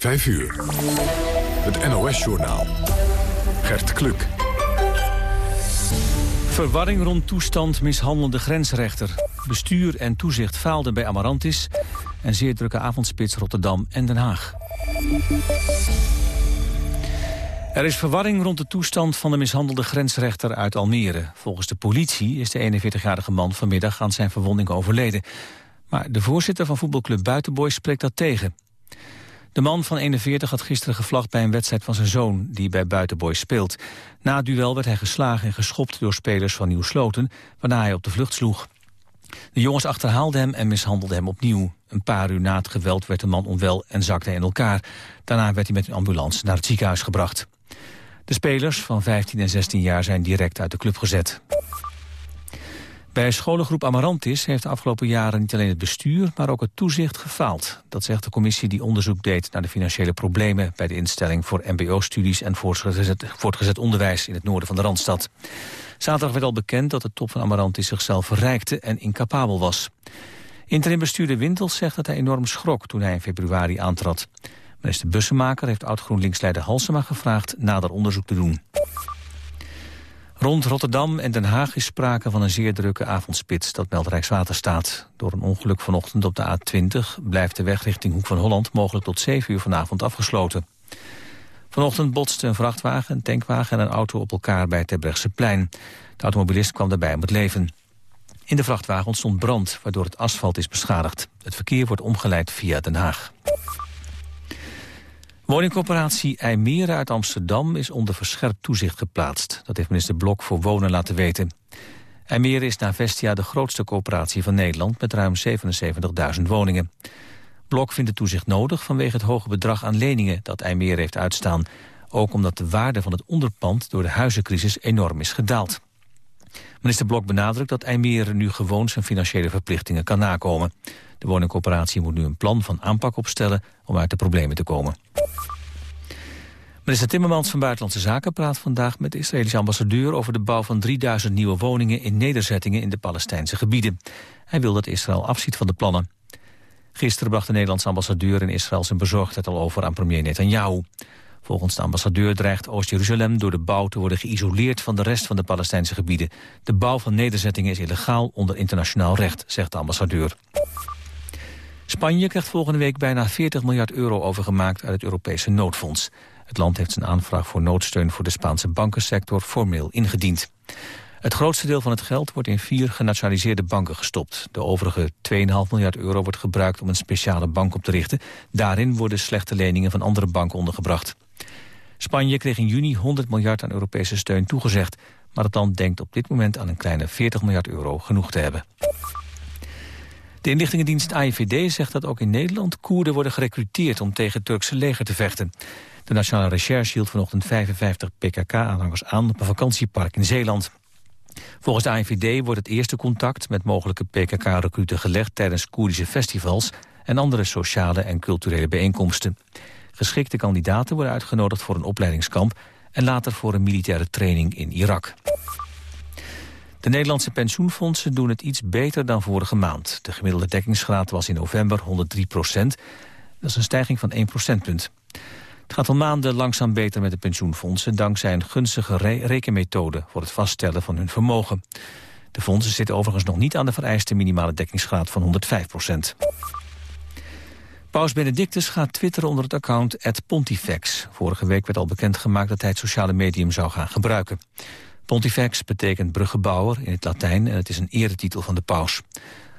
5 uur. Het NOS-journaal. Gert Kluk. Verwarring rond toestand mishandelde grensrechter. Bestuur en toezicht faalden bij Amarantis... en zeer drukke avondspits Rotterdam en Den Haag. Er is verwarring rond de toestand van de mishandelde grensrechter uit Almere. Volgens de politie is de 41-jarige man vanmiddag aan zijn verwonding overleden. Maar de voorzitter van voetbalclub Buitenboys spreekt dat tegen. De man van 41 had gisteren gevlacht bij een wedstrijd van zijn zoon... die bij Buitenboys speelt. Na het duel werd hij geslagen en geschopt door spelers van Nieuw Sloten... waarna hij op de vlucht sloeg. De jongens achterhaalden hem en mishandelden hem opnieuw. Een paar uur na het geweld werd de man onwel en zakte in elkaar. Daarna werd hij met een ambulance naar het ziekenhuis gebracht. De spelers van 15 en 16 jaar zijn direct uit de club gezet. Bij scholengroep Amarantis heeft de afgelopen jaren niet alleen het bestuur, maar ook het toezicht gefaald. Dat zegt de commissie die onderzoek deed naar de financiële problemen bij de instelling voor mbo-studies en voortgezet, onderwijs in het noorden van de Randstad. Zaterdag werd al bekend dat de top van Amarantis zichzelf verrijkte en incapabel was. Interimbestuurder Wintels zegt dat hij enorm schrok toen hij in februari aantrad. Minister Bussemaker heeft oud-GroenLinks-leider Halsema gevraagd nader onderzoek te doen. Rond Rotterdam en Den Haag is sprake van een zeer drukke avondspits, dat meldt Rijkswaterstaat. Door een ongeluk vanochtend op de A20 blijft de weg richting Hoek van Holland mogelijk tot 7 uur vanavond afgesloten. Vanochtend botsten een vrachtwagen, een tankwagen en een auto op elkaar bij Terbrechtseplein. De automobilist kwam daarbij om het leven. In de vrachtwagen ontstond brand, waardoor het asfalt is beschadigd. Het verkeer wordt omgeleid via Den Haag. Woningcorporatie IJmeren uit Amsterdam is onder verscherpt toezicht geplaatst. Dat heeft minister Blok voor Wonen laten weten. IJmeren is na Vestia de grootste coöperatie van Nederland met ruim 77.000 woningen. Blok vindt het toezicht nodig vanwege het hoge bedrag aan leningen dat IJmeren heeft uitstaan. Ook omdat de waarde van het onderpand door de huizencrisis enorm is gedaald. Minister Blok benadrukt dat IJmeren nu gewoon zijn financiële verplichtingen kan nakomen. De woningcorporatie moet nu een plan van aanpak opstellen om uit de problemen te komen. Minister Timmermans van Buitenlandse Zaken praat vandaag met de Israëlische ambassadeur over de bouw van 3000 nieuwe woningen in nederzettingen in de Palestijnse gebieden. Hij wil dat Israël afziet van de plannen. Gisteren bracht de Nederlandse ambassadeur in Israël zijn bezorgdheid al over aan premier Netanyahu. Volgens de ambassadeur dreigt Oost-Jeruzalem door de bouw te worden geïsoleerd van de rest van de Palestijnse gebieden. De bouw van nederzettingen is illegaal onder internationaal recht, zegt de ambassadeur. Spanje krijgt volgende week bijna 40 miljard euro overgemaakt uit het Europese noodfonds. Het land heeft zijn aanvraag voor noodsteun voor de Spaanse bankensector formeel ingediend. Het grootste deel van het geld wordt in vier genationaliseerde banken gestopt. De overige 2,5 miljard euro wordt gebruikt om een speciale bank op te richten. Daarin worden slechte leningen van andere banken ondergebracht. Spanje kreeg in juni 100 miljard aan Europese steun toegezegd. Maar het land denkt op dit moment aan een kleine 40 miljard euro genoeg te hebben. De inlichtingendienst AIVD zegt dat ook in Nederland Koerden worden gerecruiteerd om tegen het Turkse leger te vechten. De Nationale Recherche hield vanochtend 55 PKK-aanhangers aan op een vakantiepark in Zeeland. Volgens de AIVD wordt het eerste contact met mogelijke PKK-recruten gelegd tijdens Koerdische festivals en andere sociale en culturele bijeenkomsten. Geschikte kandidaten worden uitgenodigd voor een opleidingskamp en later voor een militaire training in Irak. De Nederlandse pensioenfondsen doen het iets beter dan vorige maand. De gemiddelde dekkingsgraad was in november 103 procent. Dat is een stijging van 1 procentpunt. Het gaat al maanden langzaam beter met de pensioenfondsen... dankzij een gunstige rekenmethode voor het vaststellen van hun vermogen. De fondsen zitten overigens nog niet aan de vereiste minimale dekkingsgraad van 105 procent. Paus Benedictus gaat twitteren onder het account @pontifex. Vorige week werd al bekendgemaakt dat hij het sociale medium zou gaan gebruiken. Pontifex betekent bruggenbouwer in het Latijn en het is een eretitel van de paus.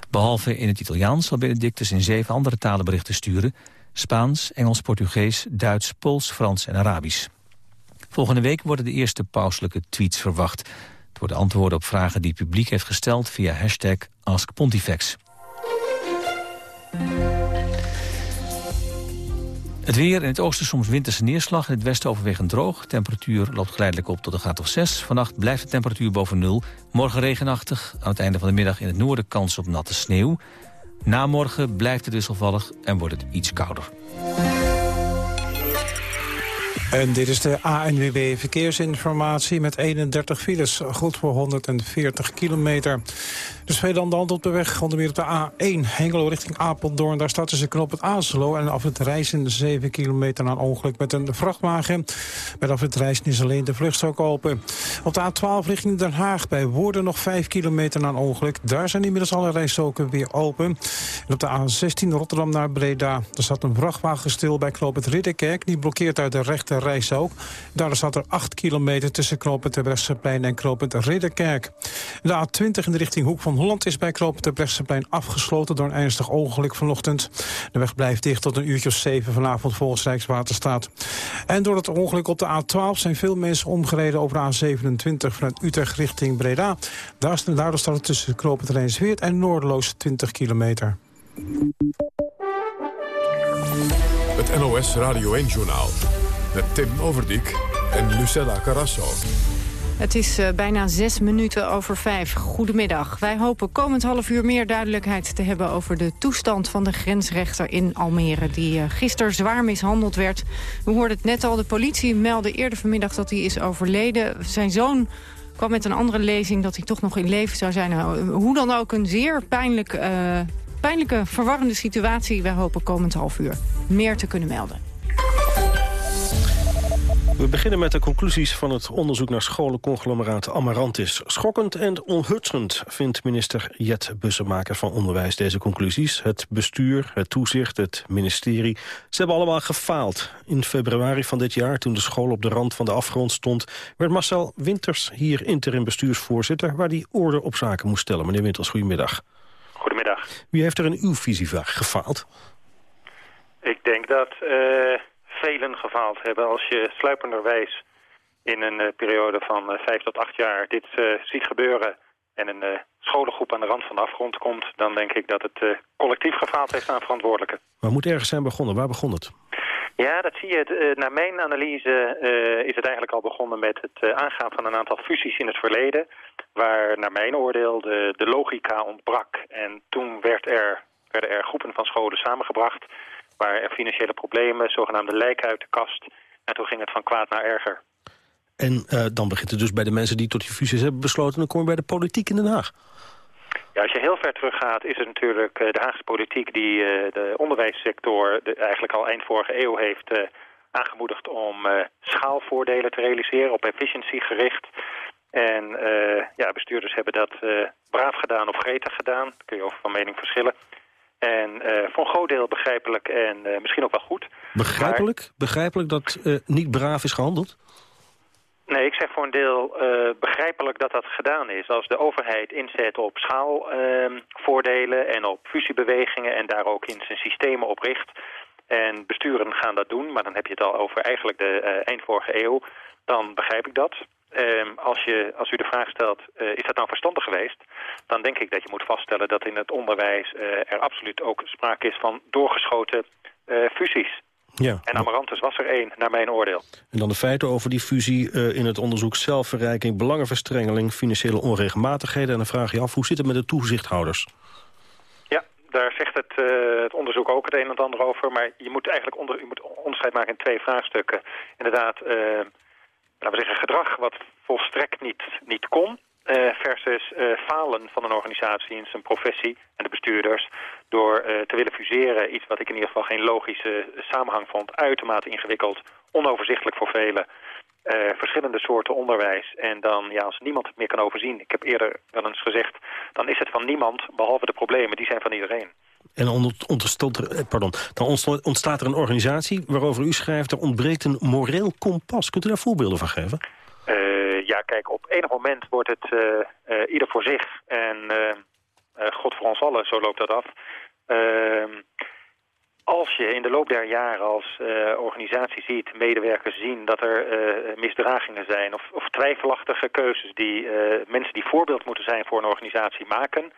Behalve in het Italiaans zal Benedictus in zeven andere talen berichten sturen... Spaans, Engels, Portugees, Duits, Pools, Frans en Arabisch. Volgende week worden de eerste pauselijke tweets verwacht. Het worden antwoorden op vragen die het publiek heeft gesteld via hashtag AskPontifex. Het weer in het oosten soms winterse neerslag. In het westen overwegend droog. Temperatuur loopt geleidelijk op tot een graad of 6. Vannacht blijft de temperatuur boven nul. Morgen regenachtig. Aan het einde van de middag in het noorden kans op natte sneeuw. Na morgen blijft het wisselvallig en wordt het iets kouder. En dit is de ANWB Verkeersinformatie met 31 files, goed voor 140 kilometer. De veel aan de hand op de weg, onder meer op de A1 Hengelo richting Apeldoorn. Daar starten ze knop het Azelo en af het reizen 7 kilometer na ongeluk met een vrachtwagen. Met af het reizen is alleen de vluchtstrook open. Op de A12 richting Den Haag bij Woerden nog 5 kilometer na ongeluk. Daar zijn inmiddels alle rijstroken weer open. En op de A16 Rotterdam naar Breda. Er staat een vrachtwagen stil bij knoop het Ridderkerk. Die blokkeert uit de rechte rijstrook. Daar staat er 8 kilometer tussen knoop het Brechtseplein en knoop het Ridderkerk. De A20 in de richting Hoek van Holland is bij knoop Brechtseplein afgesloten door een ernstig ongeluk vanochtend. De weg blijft dicht tot een uurtje of 7 vanavond volgens Rijkswaterstaat. En door het ongeluk op de A12 zijn veel mensen omgereden over de A27 vanuit Utrecht richting Breda. Daar daardoor staat het tussen knoop het en Noordeloos 20 kilometer. Het NOS Radio 1-journaal met Tim Overdijk en Lucella Carasso. Het is uh, bijna zes minuten over vijf. Goedemiddag. Wij hopen komend half uur meer duidelijkheid te hebben... over de toestand van de grensrechter in Almere... die uh, gisteren zwaar mishandeld werd. We hoorden het net al, de politie meldde eerder vanmiddag dat hij is overleden. Zijn zoon kwam met een andere lezing dat hij toch nog in leven zou zijn. Nou, hoe dan ook een zeer pijnlijk, pijnlijke, verwarrende situatie. Wij hopen komend half uur meer te kunnen melden. We beginnen met de conclusies van het onderzoek naar scholenconglomeraat Amarantis. Schokkend en onhutsend vindt minister Jet Bussemaker van Onderwijs deze conclusies. Het bestuur, het toezicht, het ministerie, ze hebben allemaal gefaald. In februari van dit jaar, toen de school op de rand van de afgrond stond... werd Marcel Winters hier interim bestuursvoorzitter... waar die orde op zaken moest stellen. Meneer Winters, goedemiddag. Goedemiddag. Wie heeft er in uw visie gefaald? Ik denk dat... Uh velen gefaald hebben. Als je sluipenderwijs in een uh, periode van uh, vijf tot acht jaar dit uh, ziet gebeuren... en een scholengroep aan de rand van de afgrond komt... dan denk ik dat het collectief gefaald heeft aan verantwoordelijken. Maar moet ergens zijn begonnen? Waar begon het? Ja, dat zie je. naar mijn analyse is het eigenlijk al begonnen met het aangaan van een aantal fusies in het verleden... waar naar mijn oordeel de, de logica ontbrak. En toen werd er, werden er groepen van scholen samengebracht waren er financiële problemen, zogenaamde lijken uit de kast. En toen ging het van kwaad naar erger. En uh, dan begint het dus bij de mensen die tot die fusies hebben besloten... dan kom je bij de politiek in Den Haag. Ja, als je heel ver teruggaat is het natuurlijk uh, de Haagse politiek... die uh, de onderwijssector de, eigenlijk al eind vorige eeuw heeft aangemoedigd... om schaalvoordelen te realiseren, op efficiëntie gericht... En ja, bestuurders hebben dat braaf gedaan of gretig gedaan. Daar kun je over van mening verschillen. En uh, voor een groot deel begrijpelijk en uh, misschien ook wel goed. Begrijpelijk? Maar... Begrijpelijk dat uh, niet braaf is gehandeld? Nee, ik zeg voor een deel begrijpelijk dat dat gedaan is. Als de overheid inzet op schaalvoordelen en op fusiebewegingen... en daar ook in zijn systemen op richt... en besturen gaan dat doen, maar dan heb je het al over eigenlijk de eind vorige eeuw... dan begrijp ik dat. Uh, als, je, als u de vraag stelt, uh, is dat nou verstandig geweest? Dan denk ik dat je moet vaststellen dat in het onderwijs uh, er absoluut ook sprake is van doorgeschoten uh, fusies. Ja. En Amarantus was er één, naar mijn oordeel. En dan de feiten over die fusie in het onderzoek zelfverrijking, belangenverstrengeling, financiële onregelmatigheden. En dan vraag je af, hoe zit het met de toezichthouders? Ja, daar zegt het, het onderzoek ook het een en het ander over. Maar je moet eigenlijk onder, je moet onderscheid maken in twee vraagstukken. Inderdaad laten we zeggen, gedrag wat volstrekt niet, niet kon... Uh, versus uh, falen van een organisatie in zijn professie en de bestuurders... door uh, te willen fuseren, iets wat ik in ieder geval geen logische samenhang vond... uitermate ingewikkeld, onoverzichtelijk voor velen... verschillende soorten onderwijs. En dan, ja, als niemand het meer kan overzien... ik heb eerder wel eens gezegd... dan is het van niemand, behalve de problemen, die zijn van iedereen. En ontstaat er, eh, pardon, dan ontstaat er een organisatie waarover u schrijft... er ontbreekt een moreel kompas. Kunt u daar voorbeelden van geven? Uh, ja, kijk, op enig moment wordt het uh, ieder voor zich. En God voor ons allen, zo loopt dat af. Als je in de loop der jaren als uh, organisatie ziet, medewerkers zien dat er uh, misdragingen zijn of, of, twijfelachtige keuzes die uh, mensen die voorbeeld moeten zijn voor een organisatie maken.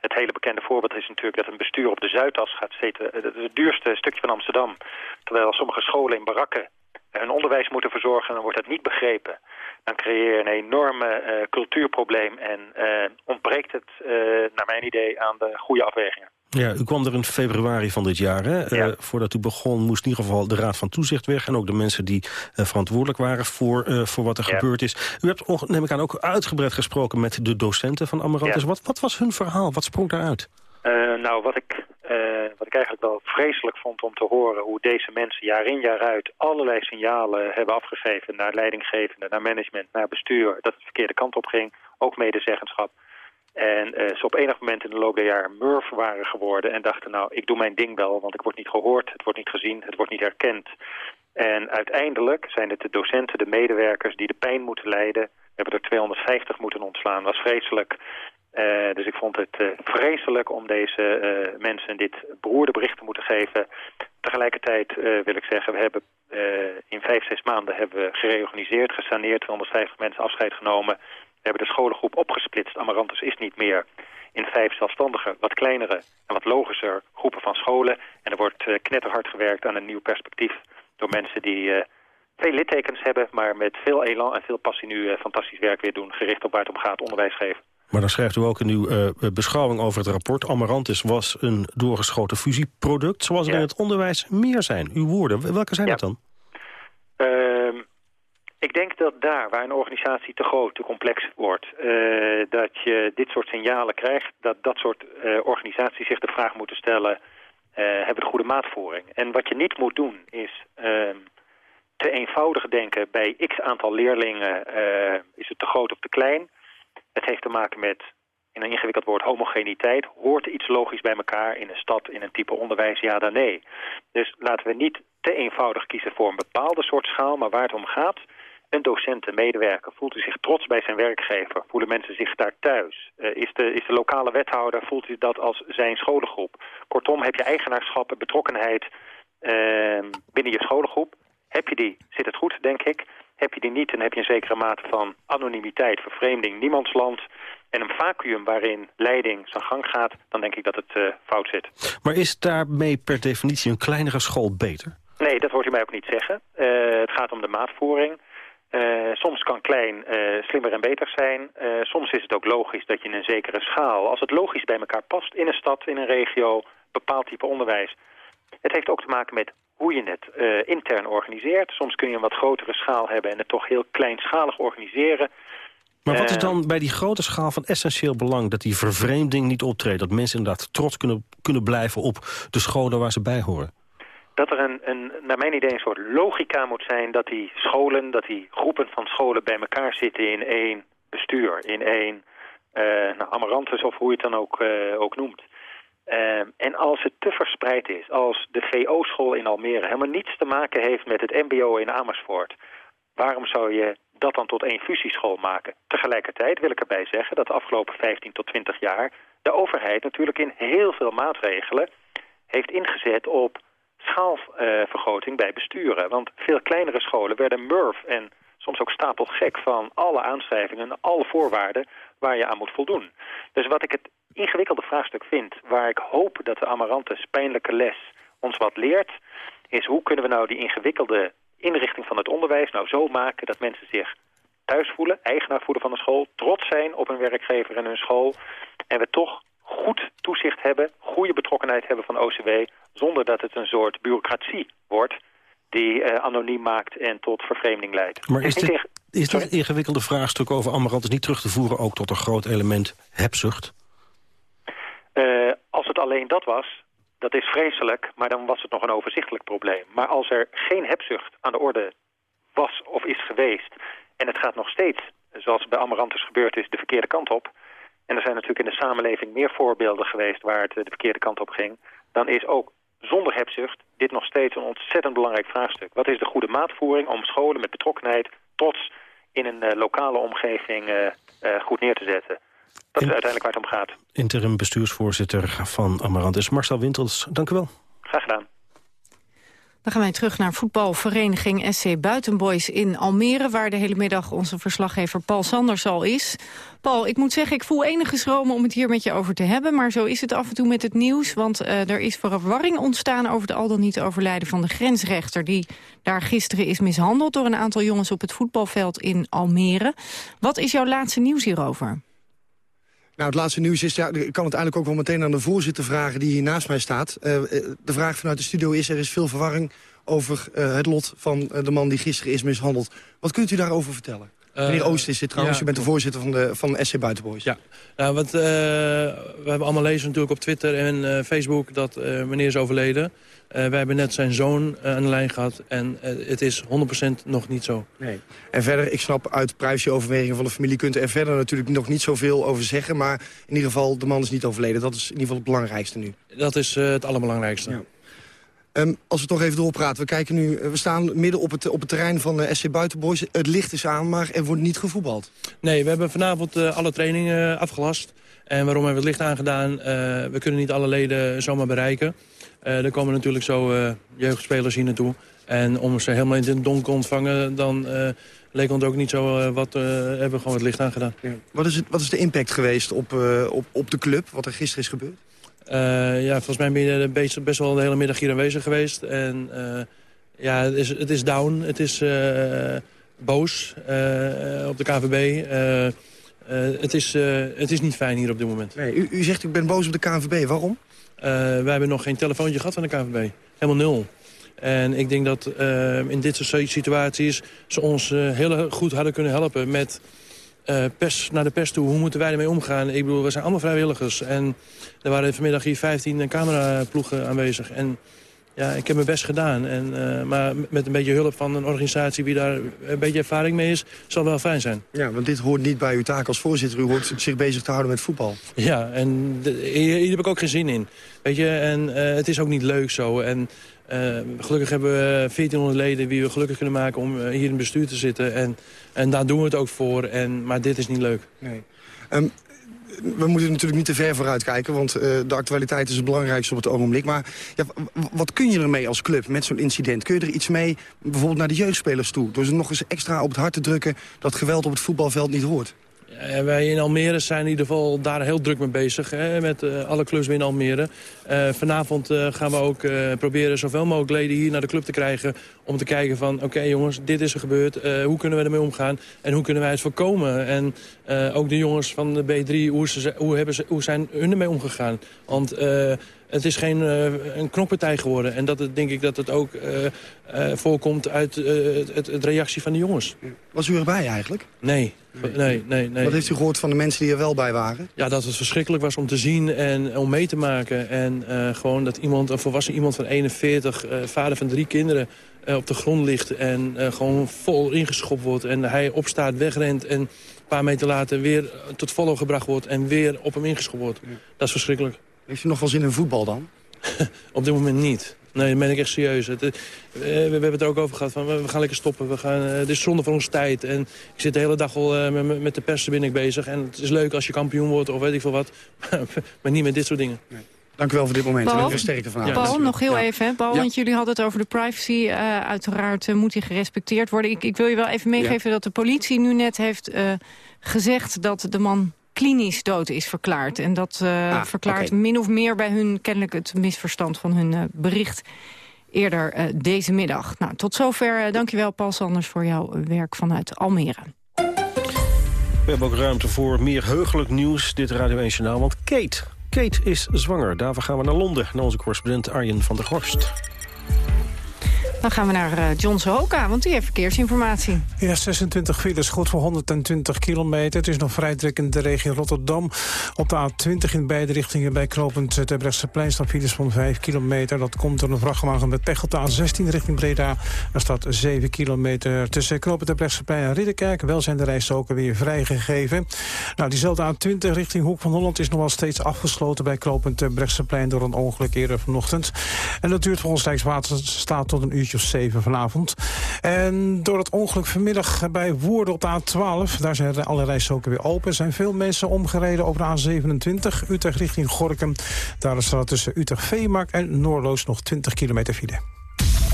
Het hele bekende voorbeeld is natuurlijk dat een bestuur op de Zuidas gaat zitten, het duurste stukje van Amsterdam. Terwijl sommige scholen in barakken hun onderwijs moeten verzorgen, dan wordt dat niet begrepen. Dan creëer je een enorme cultuurprobleem en ontbreekt het, naar mijn idee, aan de goede afwegingen. Ja, u kwam er in februari van dit jaar. Hè? voordat u begon moest in ieder geval de Raad van Toezicht weg... en ook de mensen die verantwoordelijk waren voor, voor wat er gebeurd is. U hebt, neem ik aan, ook uitgebreid gesproken met de docenten van Amarantis. Wat, wat was hun verhaal? Wat sprong daaruit? nou, wat ik uh, wat ik eigenlijk wel vreselijk vond om te horen hoe deze mensen jaar in jaar uit allerlei signalen hebben afgegeven naar leidinggevende, naar management, naar bestuur, dat het de verkeerde kant op ging, ook medezeggenschap. En uh, ze op enig moment in de loop der jaren murf waren geworden en dachten nou, ik doe mijn ding wel, want ik word niet gehoord, het wordt niet gezien, het wordt niet erkend. En uiteindelijk zijn het de docenten, de medewerkers die de pijn moeten lijden. We hebben er 250 moeten ontslaan, dat was vreselijk. Uh, dus ik vond het uh, vreselijk om deze uh, mensen dit beroerde bericht te moeten geven. Tegelijkertijd wil ik zeggen, we hebben in vijf, zes maanden hebben we gereorganiseerd, gesaneerd, 250 mensen afscheid genomen. We hebben de scholengroep opgesplitst. Amarantus is niet meer in vijf zelfstandige, wat kleinere en wat logischer groepen van scholen. En er wordt knetterhard gewerkt aan een nieuw perspectief door mensen die veel littekens hebben, maar met veel elan en veel passie nu fantastisch werk weer doen, gericht op waar het om gaat, onderwijs geven. Maar dan schrijft u ook in uw uh, beschouwing over het rapport... Amarantis was een doorgeschoten fusieproduct, zoals er in het onderwijs meer zijn. Uw woorden, welke zijn het dan? Uh, ik denk dat daar, waar een organisatie te groot, te complex wordt... Uh, dat je dit soort signalen krijgt, dat dat soort uh, organisaties zich de vraag moeten stellen... hebben we de goede maatvoering? En wat je niet moet doen, is ehm, te eenvoudig denken... bij x aantal leerlingen is het te groot of te klein... Het heeft te maken met, in een ingewikkeld woord, homogeniteit. Hoort iets logisch bij elkaar in een stad, in een type onderwijs? Ja dan nee. Dus laten we niet te eenvoudig kiezen voor een bepaalde soort schaal, maar waar het om gaat... Een docent, een medewerker, voelt hij zich trots bij zijn werkgever? Voelen mensen zich daar thuis? Uh, is, de, is de lokale wethouder, voelt hij dat als zijn scholengroep? Kortom, heb je eigenaarschap en betrokkenheid uh, binnen je scholengroep? Heb je die, zit het goed, denk ik. Heb je die niet, dan heb je een zekere mate van anonimiteit, vervreemding, niemandsland... en een vacuüm waarin leiding zijn gang gaat, dan denk ik dat het uh, fout zit. Maar is daarmee per definitie een kleinere school beter? Nee, dat hoort u mij ook niet zeggen. Uh, het gaat om de maatvoering. Uh, soms kan klein slimmer en beter zijn. Soms is het ook logisch dat je in een zekere schaal... als het logisch bij elkaar past in een stad, in een regio... bepaald type onderwijs... Het heeft ook te maken met hoe je het uh, intern organiseert. Soms kun je een wat grotere schaal hebben en het toch heel kleinschalig organiseren. Maar wat is eh, dan bij die grote schaal van essentieel belang... dat die vervreemding niet optreedt? Dat mensen inderdaad trots kunnen, kunnen blijven op de scholen waar ze bij horen? Dat er een, een, naar mijn idee een soort logica moet zijn... dat die scholen, dat die groepen van scholen bij elkaar zitten in één bestuur. In één uh, nou, amarantus of hoe je het dan ook, uh, ook noemt. Uh, en als het te verspreid is, als de VO-school in Almere helemaal niets te maken heeft met het mbo in Amersfoort, waarom zou je dat dan tot één fusieschool maken? Tegelijkertijd wil ik erbij zeggen dat de afgelopen 15 tot 20 jaar de overheid natuurlijk in heel veel maatregelen heeft ingezet op schaalvergroting bij besturen. Want veel kleinere scholen werden murf en soms ook stapelgek van alle aanschrijvingen en alle voorwaarden waar je aan moet voldoen. Dus wat ik het ingewikkelde vraagstuk vind... waar ik hoop dat de Amarantus pijnlijke les ons wat leert... is hoe kunnen we nou die ingewikkelde inrichting van het onderwijs nou zo maken... dat mensen zich thuis voelen, eigenaar voelen van de school... trots zijn op hun werkgever en hun school... en we toch goed toezicht hebben, goede betrokkenheid hebben van OCW... zonder dat het een soort bureaucratie wordt die uh, anoniem maakt en tot vervreemding leidt. Maar is dit, is dit ingewikkelde vraagstuk over Amarantus niet terug te voeren... ook tot een groot element hebzucht? Uh, als het alleen dat was, dat is vreselijk, maar dan was het nog een overzichtelijk probleem. Maar als er geen hebzucht aan de orde was of is geweest... en het gaat nog steeds, zoals bij Amarantus gebeurd is, de verkeerde kant op... en er zijn natuurlijk in de samenleving meer voorbeelden geweest waar het de verkeerde kant op ging... dan is ook zonder hebzucht dit nog steeds een ontzettend belangrijk vraagstuk. Wat is de goede maatvoering om scholen met betrokkenheid trots in een uh, lokale omgeving goed neer te zetten? Dat is uiteindelijk waar het om gaat. Interim bestuursvoorzitter van Amarantis, Marcel Wintels, dank u wel. Graag gedaan. Dan gaan wij terug naar voetbalvereniging SC Buitenboys in Almere... waar de hele middag onze verslaggever Paul Sanders al is. Paul, ik moet zeggen, ik voel enige schromen om het hier met je over te hebben... maar zo is het af en toe met het nieuws, want uh, er is verwarring ontstaan... over het al dan niet overlijden van de grensrechter... die daar gisteren is mishandeld door een aantal jongens op het voetbalveld in Almere. Wat is jouw laatste nieuws hierover? Nou, het laatste nieuws is, ik kan het eigenlijk ook wel meteen aan de voorzitter vragen die hier naast mij staat. Uh, de vraag vanuit de studio is, er is veel verwarring over uh, het lot van de man die gisteren is mishandeld. Wat kunt u daarover vertellen? Meneer Oost is dit trouwens, ja. u bent de voorzitter van, de, van SC Buitenboys. Ja, nou, wat, uh, we hebben allemaal lezen natuurlijk op Twitter en uh, Facebook dat uh, meneer is overleden. wij hebben net zijn zoon aan de lijn gehad en het is 100% nog niet zo. Nee. En verder, ik snap uit privacy-overwegingen van de familie... kunt er verder natuurlijk nog niet zoveel over zeggen... maar in ieder geval, de man is niet overleden. Dat is in ieder geval het belangrijkste nu. Dat is het allerbelangrijkste. Ja. Um, als we toch even doorpraten. We, kijken nu, we staan midden op het, op het terrein van de SC Buitenboys. Het licht is aan, maar er wordt niet gevoetbald. Nee, we hebben vanavond uh, alle trainingen afgelast. En waarom hebben we het licht aangedaan? Uh, we kunnen niet alle leden zomaar bereiken. er komen natuurlijk zo jeugdspelers hier naartoe. En om ze helemaal in het donker ontvangen... dan leek ons ook niet zo wat... hebben we gewoon het licht aangedaan. Ja. Wat, is het, wat is de impact geweest op, op, op de club? Wat er gisteren is gebeurd? Uh, ja, volgens mij ben je best, best wel de hele middag hier aanwezig geweest. En uh, ja, het is, het is down. Het is uh, boos op de KVB. het, is, het is niet fijn hier op dit moment. Nee, u, u zegt ik ben boos op de KVB. Waarom? wij hebben nog geen telefoontje gehad van de KVB. Helemaal nul. En ik denk dat in dit soort situaties ze ons heel goed hadden kunnen helpen met uh, pers, naar de pers toe. Hoe moeten wij ermee omgaan? Ik bedoel, we zijn allemaal vrijwilligers. En er waren vanmiddag hier 15 cameraploegen aanwezig. En ja, ik heb mijn best gedaan. En, uh, maar met een beetje hulp van een organisatie die daar een beetje ervaring mee is, zal wel fijn zijn. Ja, want dit hoort niet bij uw taak als voorzitter. U hoort zich bezig te houden met voetbal. Ja, en de, hier, hier, heb ik ook geen zin in. Weet je, en uh, het is ook niet leuk zo. En gelukkig hebben we 1400 leden die we gelukkig kunnen maken om hier in bestuur te zitten. En, en daar doen we het ook voor. En, maar dit is niet leuk. Nee. Um, we moeten natuurlijk niet te ver vooruit kijken, want uh, de actualiteit is het belangrijkste op het ogenblik. Maar ja, wat kun je ermee als club met zo'n incident? Kun je er iets mee, bijvoorbeeld naar de jeugdspelers toe? Door ze nog eens extra op het hart te drukken dat geweld op het voetbalveld niet hoort? Ja, wij in Almere zijn in ieder geval daar heel druk mee bezig. Hè, met uh, alle clubs in Almere. Uh, vanavond gaan we ook proberen zoveel mogelijk leden hier naar de club te krijgen. Om te kijken van, oké okay, jongens, dit is er gebeurd. hoe kunnen we ermee omgaan? En hoe kunnen wij het voorkomen? En ook de jongens van de B3, hoe, ze, hoe, hebben ze, hoe zijn hun ermee omgegaan? Want het is geen een knokpartij geworden. En dat denk ik dat het ook voorkomt uit het, het, reactie van de jongens. Was u erbij eigenlijk? Nee. Nee, nee, nee. Wat heeft u gehoord van de mensen die er wel bij waren? Ja, dat het verschrikkelijk was om te zien en om mee te maken. En gewoon dat iemand, een volwassen iemand van 41, vader van drie kinderen... op de grond ligt en gewoon vol ingeschopt wordt. En hij opstaat, wegrent en een paar meter later weer tot follow gebracht wordt... en weer op hem ingeschopt wordt. Dat is verschrikkelijk. Heeft u nog wel zin in voetbal dan? Op dit moment niet. Nee, dat ben ik echt serieus. Het, uh, we, hebben het er ook over gehad. Van, we, gaan lekker stoppen. We gaan, dit is zonde van onze tijd. En ik zit de hele dag al uh, met, met de persen ben ik bezig. En het is leuk als je kampioen wordt of weet ik veel wat. maar niet met dit soort dingen. Nee. Dank u wel voor dit moment. Paul, vanavond. Paul, nog heel even. Hè? Paul, ja. want jullie hadden het over de privacy. uiteraard moet die gerespecteerd worden. Ik, ik, wil je wel even meegeven ja. dat de politie nu net heeft gezegd... dat de man klinisch dood is verklaard. En dat uh, ah, verklaart okay. min of meer bij hun kennelijk het misverstand van hun uh, bericht eerder uh, deze middag. Nou, tot zover. dankjewel Paul Sanders voor jouw werk vanuit Almere. We hebben ook ruimte voor meer heugelijk nieuws, dit Radio 1 Journaal. Want Kate, Kate is zwanger. Daarvoor gaan we naar Londen, naar onze correspondent Arjen van der Horst. Dan gaan we naar uh, John Sohoka, want die heeft verkeersinformatie. Ja, 26 files, goed voor 120 kilometer. Het is nog vrij druk in de regio Rotterdam. Op de A20 in beide richtingen bij Knopend Terbrechtseplein staan files van 5 kilometer. Dat komt door een vrachtwagen met pech op de A16 richting Breda. Daar staat 7 kilometer tussen Knopend Terbrechtseplein en Ridderkerk. Wel zijn de rijstroken weer vrijgegeven. Nou, diezelfde A20 richting Hoek van Holland is nog wel steeds afgesloten bij Knopend Terbrechtseplein door een ongeluk eerder vanochtend. En dat duurt volgens Rijkswaterstaat tot een uur of zeven vanavond. En door het ongeluk vanmiddag bij Woerden op de A12... daar zijn alle rijstroken weer open... zijn veel mensen omgereden over de A27... Utrecht richting Gorkum. Daar staat tussen Utrecht-Veemark en Noorloos nog 20 kilometer file.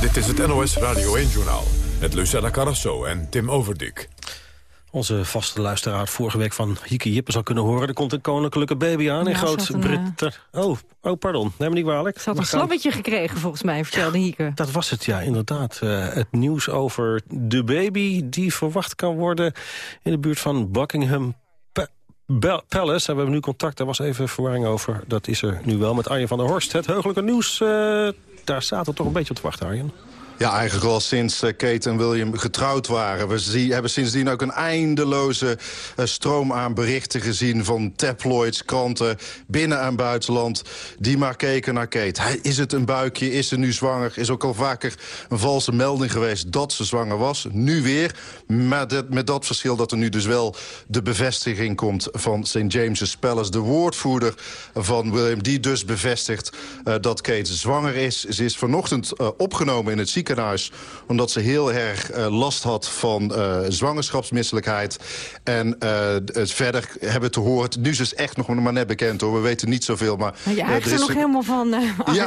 Dit Dit is het NOS Radio 1-journaal met Lucella Carrasso en Tim Overdik. Onze vaste luisteraar vorige week van Hieke Jippen zal kunnen horen. Er komt een koninklijke baby aan in Groot-Brittannië. Oh, oh, pardon. Neem me niet kwalijk. Ze had een slabbetje gekregen, volgens mij, vertelde Hieke. Dat was het, ja, inderdaad. Uh, het nieuws over de baby die verwacht kan worden... in de buurt van Buckingham Palace. En we hebben nu contact, daar was even verwarring over. Dat is er nu wel met Arjen van der Horst. Het heugelijke nieuws, uh, daar staat er toch een beetje op te wachten, Arjen. Ja, eigenlijk al sinds eh, Kate en William getrouwd waren. We hebben sindsdien ook een eindeloze uh, stroom aan berichten gezien... van tabloids, kranten, binnen- en buitenland... die maar keken naar Kate. Hij, is het een buikje? Is ze nu zwanger? Is ook al vaker een valse melding geweest dat ze zwanger was. Nu weer, met, met dat verschil dat er nu dus wel de bevestiging komt... van St. James's Palace, de woordvoerder van William... die dus bevestigt uh, dat Kate zwanger is. Ze is vanochtend opgenomen in het ziekenhuis omdat ze heel erg uh, last had van uh, zwangerschapsmisselijkheid. En uh, verder hebben te horen... Nu is het echt nog maar net bekend hoor. We weten niet zoveel. Maar, maar ja, er is nog helemaal van... ja,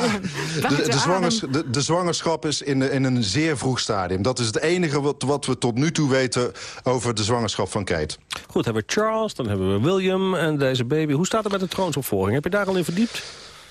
de, de, zwangers, de, de, zwangerschap is in, in een zeer vroeg stadium. Dat is het enige wat, wat we tot nu toe weten over de zwangerschap van Kate. Goed, hebben we Charles, dan hebben we William en deze baby. Hoe staat het met de troonsopvolging? Heb je daar al in verdiept?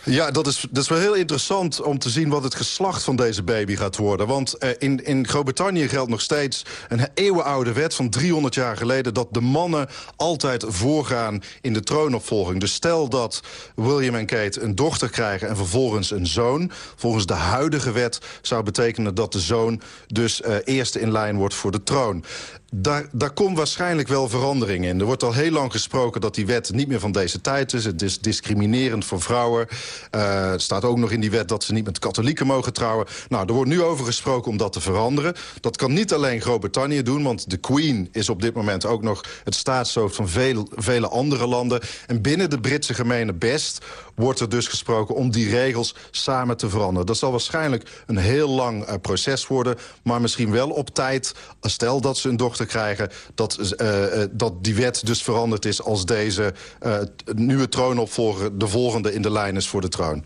Ja, dat is, dat is wel heel interessant om te zien wat het geslacht van deze baby gaat worden. Want eh, in, in Groot-Brittannië geldt nog steeds een eeuwenoude wet van 300 jaar geleden... dat de mannen altijd voorgaan in de troonopvolging. Dus stel dat William en Kate een dochter krijgen en vervolgens een zoon... volgens de huidige wet zou betekenen dat de zoon dus uh, eerste in lijn wordt voor de troon. Daar, daar komt waarschijnlijk wel verandering in. Er wordt al heel lang gesproken dat die wet niet meer van deze tijd is. Het is discriminerend voor vrouwen. Uh, staat ook nog in die wet dat ze niet met katholieken mogen trouwen. Nou, er wordt nu over gesproken om dat te veranderen. Dat kan niet alleen Groot-Brittannië doen, want de Queen is op dit moment ook nog het staatshoofd van vele andere landen. En binnen de Britse gemene best wordt er dus gesproken om die regels samen te veranderen. Dat zal waarschijnlijk een heel lang uh, proces worden, maar misschien wel op tijd. Stel dat ze een dochter krijgen... dat, uh, dat die wet dus veranderd is als deze uh, nieuwe troonopvolger... de volgende in de lijn is voor de troon.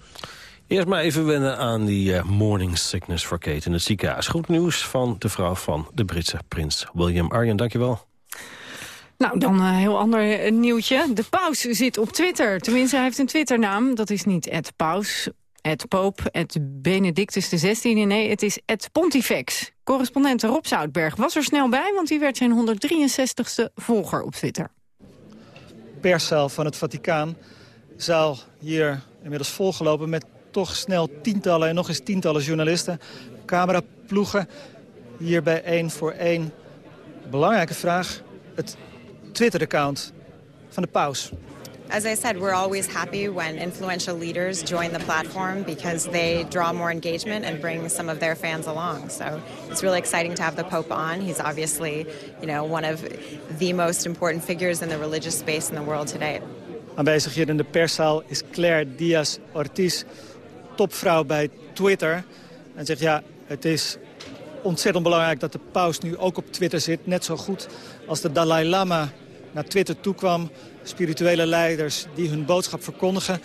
Eerst maar even wennen aan die morning sickness voor Kate in het ziekenhuis. Goed nieuws van de vrouw van de Britse prins William Arjen. Dankjewel. Nou, dan een heel ander nieuwtje. De paus zit op Twitter. Tenminste, hij heeft een Twitternaam. Dat is niet het paus, het poop, het Benedictus XVI. Nee, het is pontifex. Correspondent Rob Zoutberg was er snel bij, want hij werd zijn 163ste volger op Twitter. Perszaal van het Vaticaan. Zaal hier inmiddels volgelopen met toch snel tientallen en nog eens tientallen journalisten. Cameraploegen. Hier bij één voor één. Belangrijke vraag. Het Twitter-account van de paus. As I said, we're always happy when influential leaders join the platform because they draw more engagement and bring some of their fans along. So it's really exciting to have the Pope on. He's obviously, you know, one of the most important figures in the religious space in the world today. Aanwezig hier in de perszaal is Claire Diaz Ortiz, topvrouw bij Twitter. En zegt ja, het is ontzettend belangrijk dat de paus nu ook op Twitter zit. Net zo goed als de Dalai Lama naar Twitter toekwam spirituele leiders die hun boodschap verkondigen.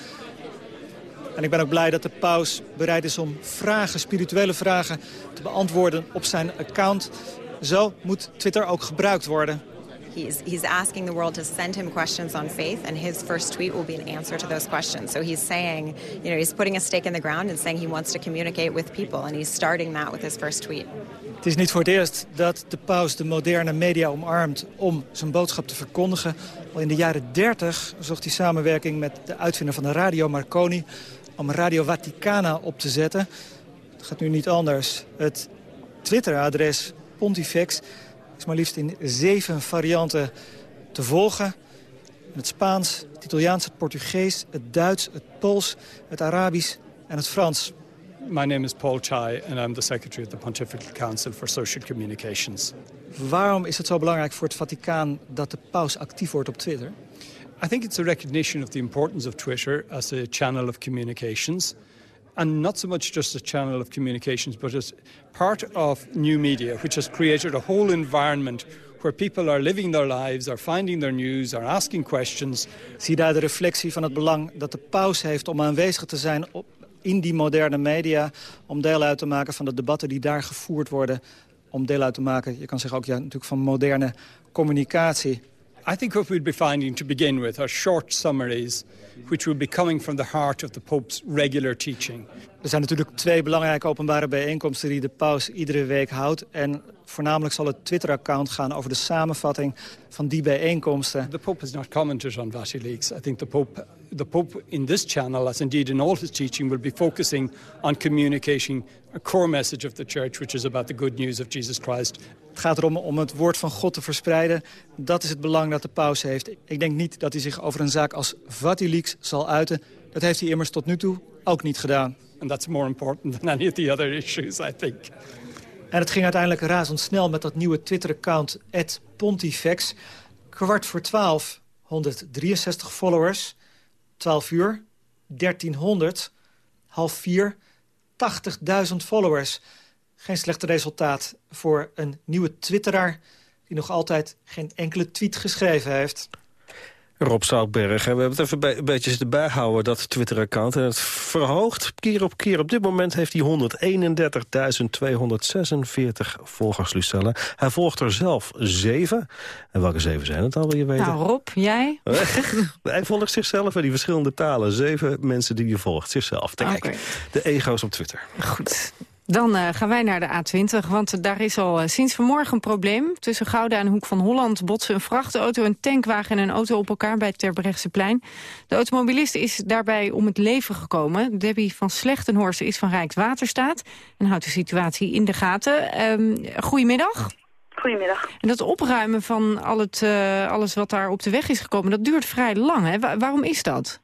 En ik ben ook blij dat de paus bereid is om vragen, spirituele vragen te beantwoorden op zijn account. Zo moet Twitter ook gebruikt worden. He's, he's asking the world to send him questions on faith, and his first tweet will be an answer to those questions. So he's saying, you know, he's putting a stake in the ground and saying he wants to communicate with people, and he's starting that with his first tweet. Het is niet voor het eerst dat de paus de moderne media omarmt om zijn boodschap te verkondigen. Al in de jaren 30 zocht hij samenwerking met de uitvinder van de radio Marconi om Radio Vaticana op te zetten. Het gaat nu niet anders. Het Twitter-adres Pontifex is maar liefst in zeven varianten te volgen. Het Spaans, het Italiaans, het Portugees, het Duits, het Pools, het Arabisch en het Frans. My name is Paul Chai and I'm the Secretary of the Pontifical Council for Social Communications. Waarom is het zo belangrijk voor het Vaticaan dat de paus actief wordt op Twitter? I think it's a recognition of the importance of Twitter as a channel of communications. And not so much just a channel of communications, but as part of new media, which has created a whole environment where people are living their lives, are finding their news, are asking questions. Zie daar de reflectie van het belang dat de paus heeft om aanwezig te zijn op in die moderne media... om deel uit te maken van de debatten die daar gevoerd worden. Om deel uit te maken, je kan zeggen ook ja, natuurlijk van moderne communicatie. I think what we'll be finding to begin with are short summaries which will be coming from the heart of the Pope's regular teaching. Er zijn natuurlijk twee belangrijke openbare bijeenkomsten die de paus iedere week houdt. En voornamelijk zal het Twitter-account gaan over de samenvatting van die bijeenkomsten. The Pope has not commented on WikiLeaks. I think the Pope, the Pope in this channel, as indeed in all his teaching, will be focusing on communicating a core message of the Church, which is about the good news of Jesus Christ. Het gaat erom om het woord van God te verspreiden. Dat is het belang dat de paus heeft. Ik denk niet dat hij zich over een zaak als WikiLeaks zal uiten. Dat heeft hij immers tot nu toe ook niet gedaan. And that's more important than any of the other issues, I think. En het ging uiteindelijk razendsnel met dat nieuwe Twitter-account Pontifex. Kwart voor twaalf, 163 followers. 12 uur, 1300. Half vier, 80.000 followers. Geen slechte resultaat voor een nieuwe twitteraar... die nog altijd geen enkele tweet geschreven heeft. Rob Zoutberg, we hebben het even bij, een beetje zitten bijhouden, dat Twitter-account. En het verhoogt keer op keer. Op dit moment heeft hij 131.246 volgers, Lucelle. Hij volgt er zelf zeven. En welke zeven zijn het al, wil je weten? Nou, Rob, jij? hij volgt zichzelf in die verschillende talen. Zeven mensen die hij volgt, zichzelf. Kijk, de ego's op Twitter. Goed. Dan uh, gaan wij naar de A20, want daar is al uh, sinds vanmorgen een probleem. Tussen Gouda en Hoek van Holland botsen een vrachtauto, een tankwagen en een auto op elkaar bij het Terbrechtseplein. De automobilist is daarbij om het leven gekomen. Debbie van Slechtenhorst is van Rijkswaterstaat en houdt de situatie in de gaten. Um, goedemiddag. Goedemiddag. En dat opruimen van al het, uh, alles wat daar op de weg is gekomen, dat duurt vrij lang. Hè? Wa waarom is dat?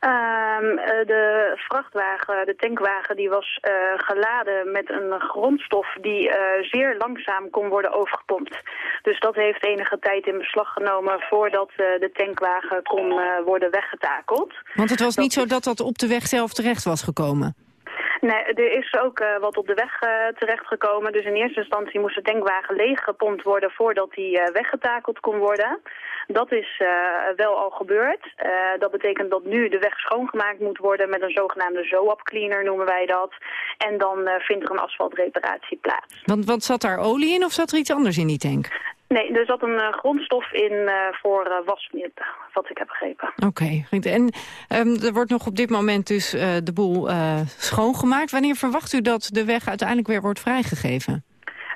Um, de vrachtwagen, de tankwagen, die was uh, geladen met een grondstof die uh, zeer langzaam kon worden overgepompt. Dus dat heeft enige tijd in beslag genomen voordat de tankwagen kon worden weggetakeld. Want het was niet zo dat dat op de weg zelf terecht was gekomen? Nee, er is ook uh, wat op de weg uh, terechtgekomen. Dus in eerste instantie moest de tankwagen leeggepompt worden voordat die uh, weggetakeld kon worden. Dat is wel al gebeurd. dat betekent dat nu de weg schoongemaakt moet worden met een zogenaamde zoap cleaner noemen wij dat. En dan vindt er een asfaltreparatie plaats. Want, want zat daar olie in of zat er iets anders in die tank? Nee, er zat een uh, grondstof in uh, voor uh, wasmiddelen, wat ik heb begrepen. Oké, okay. en um, er wordt nog op dit moment dus de boel schoongemaakt. Wanneer verwacht u dat de weg uiteindelijk weer wordt vrijgegeven?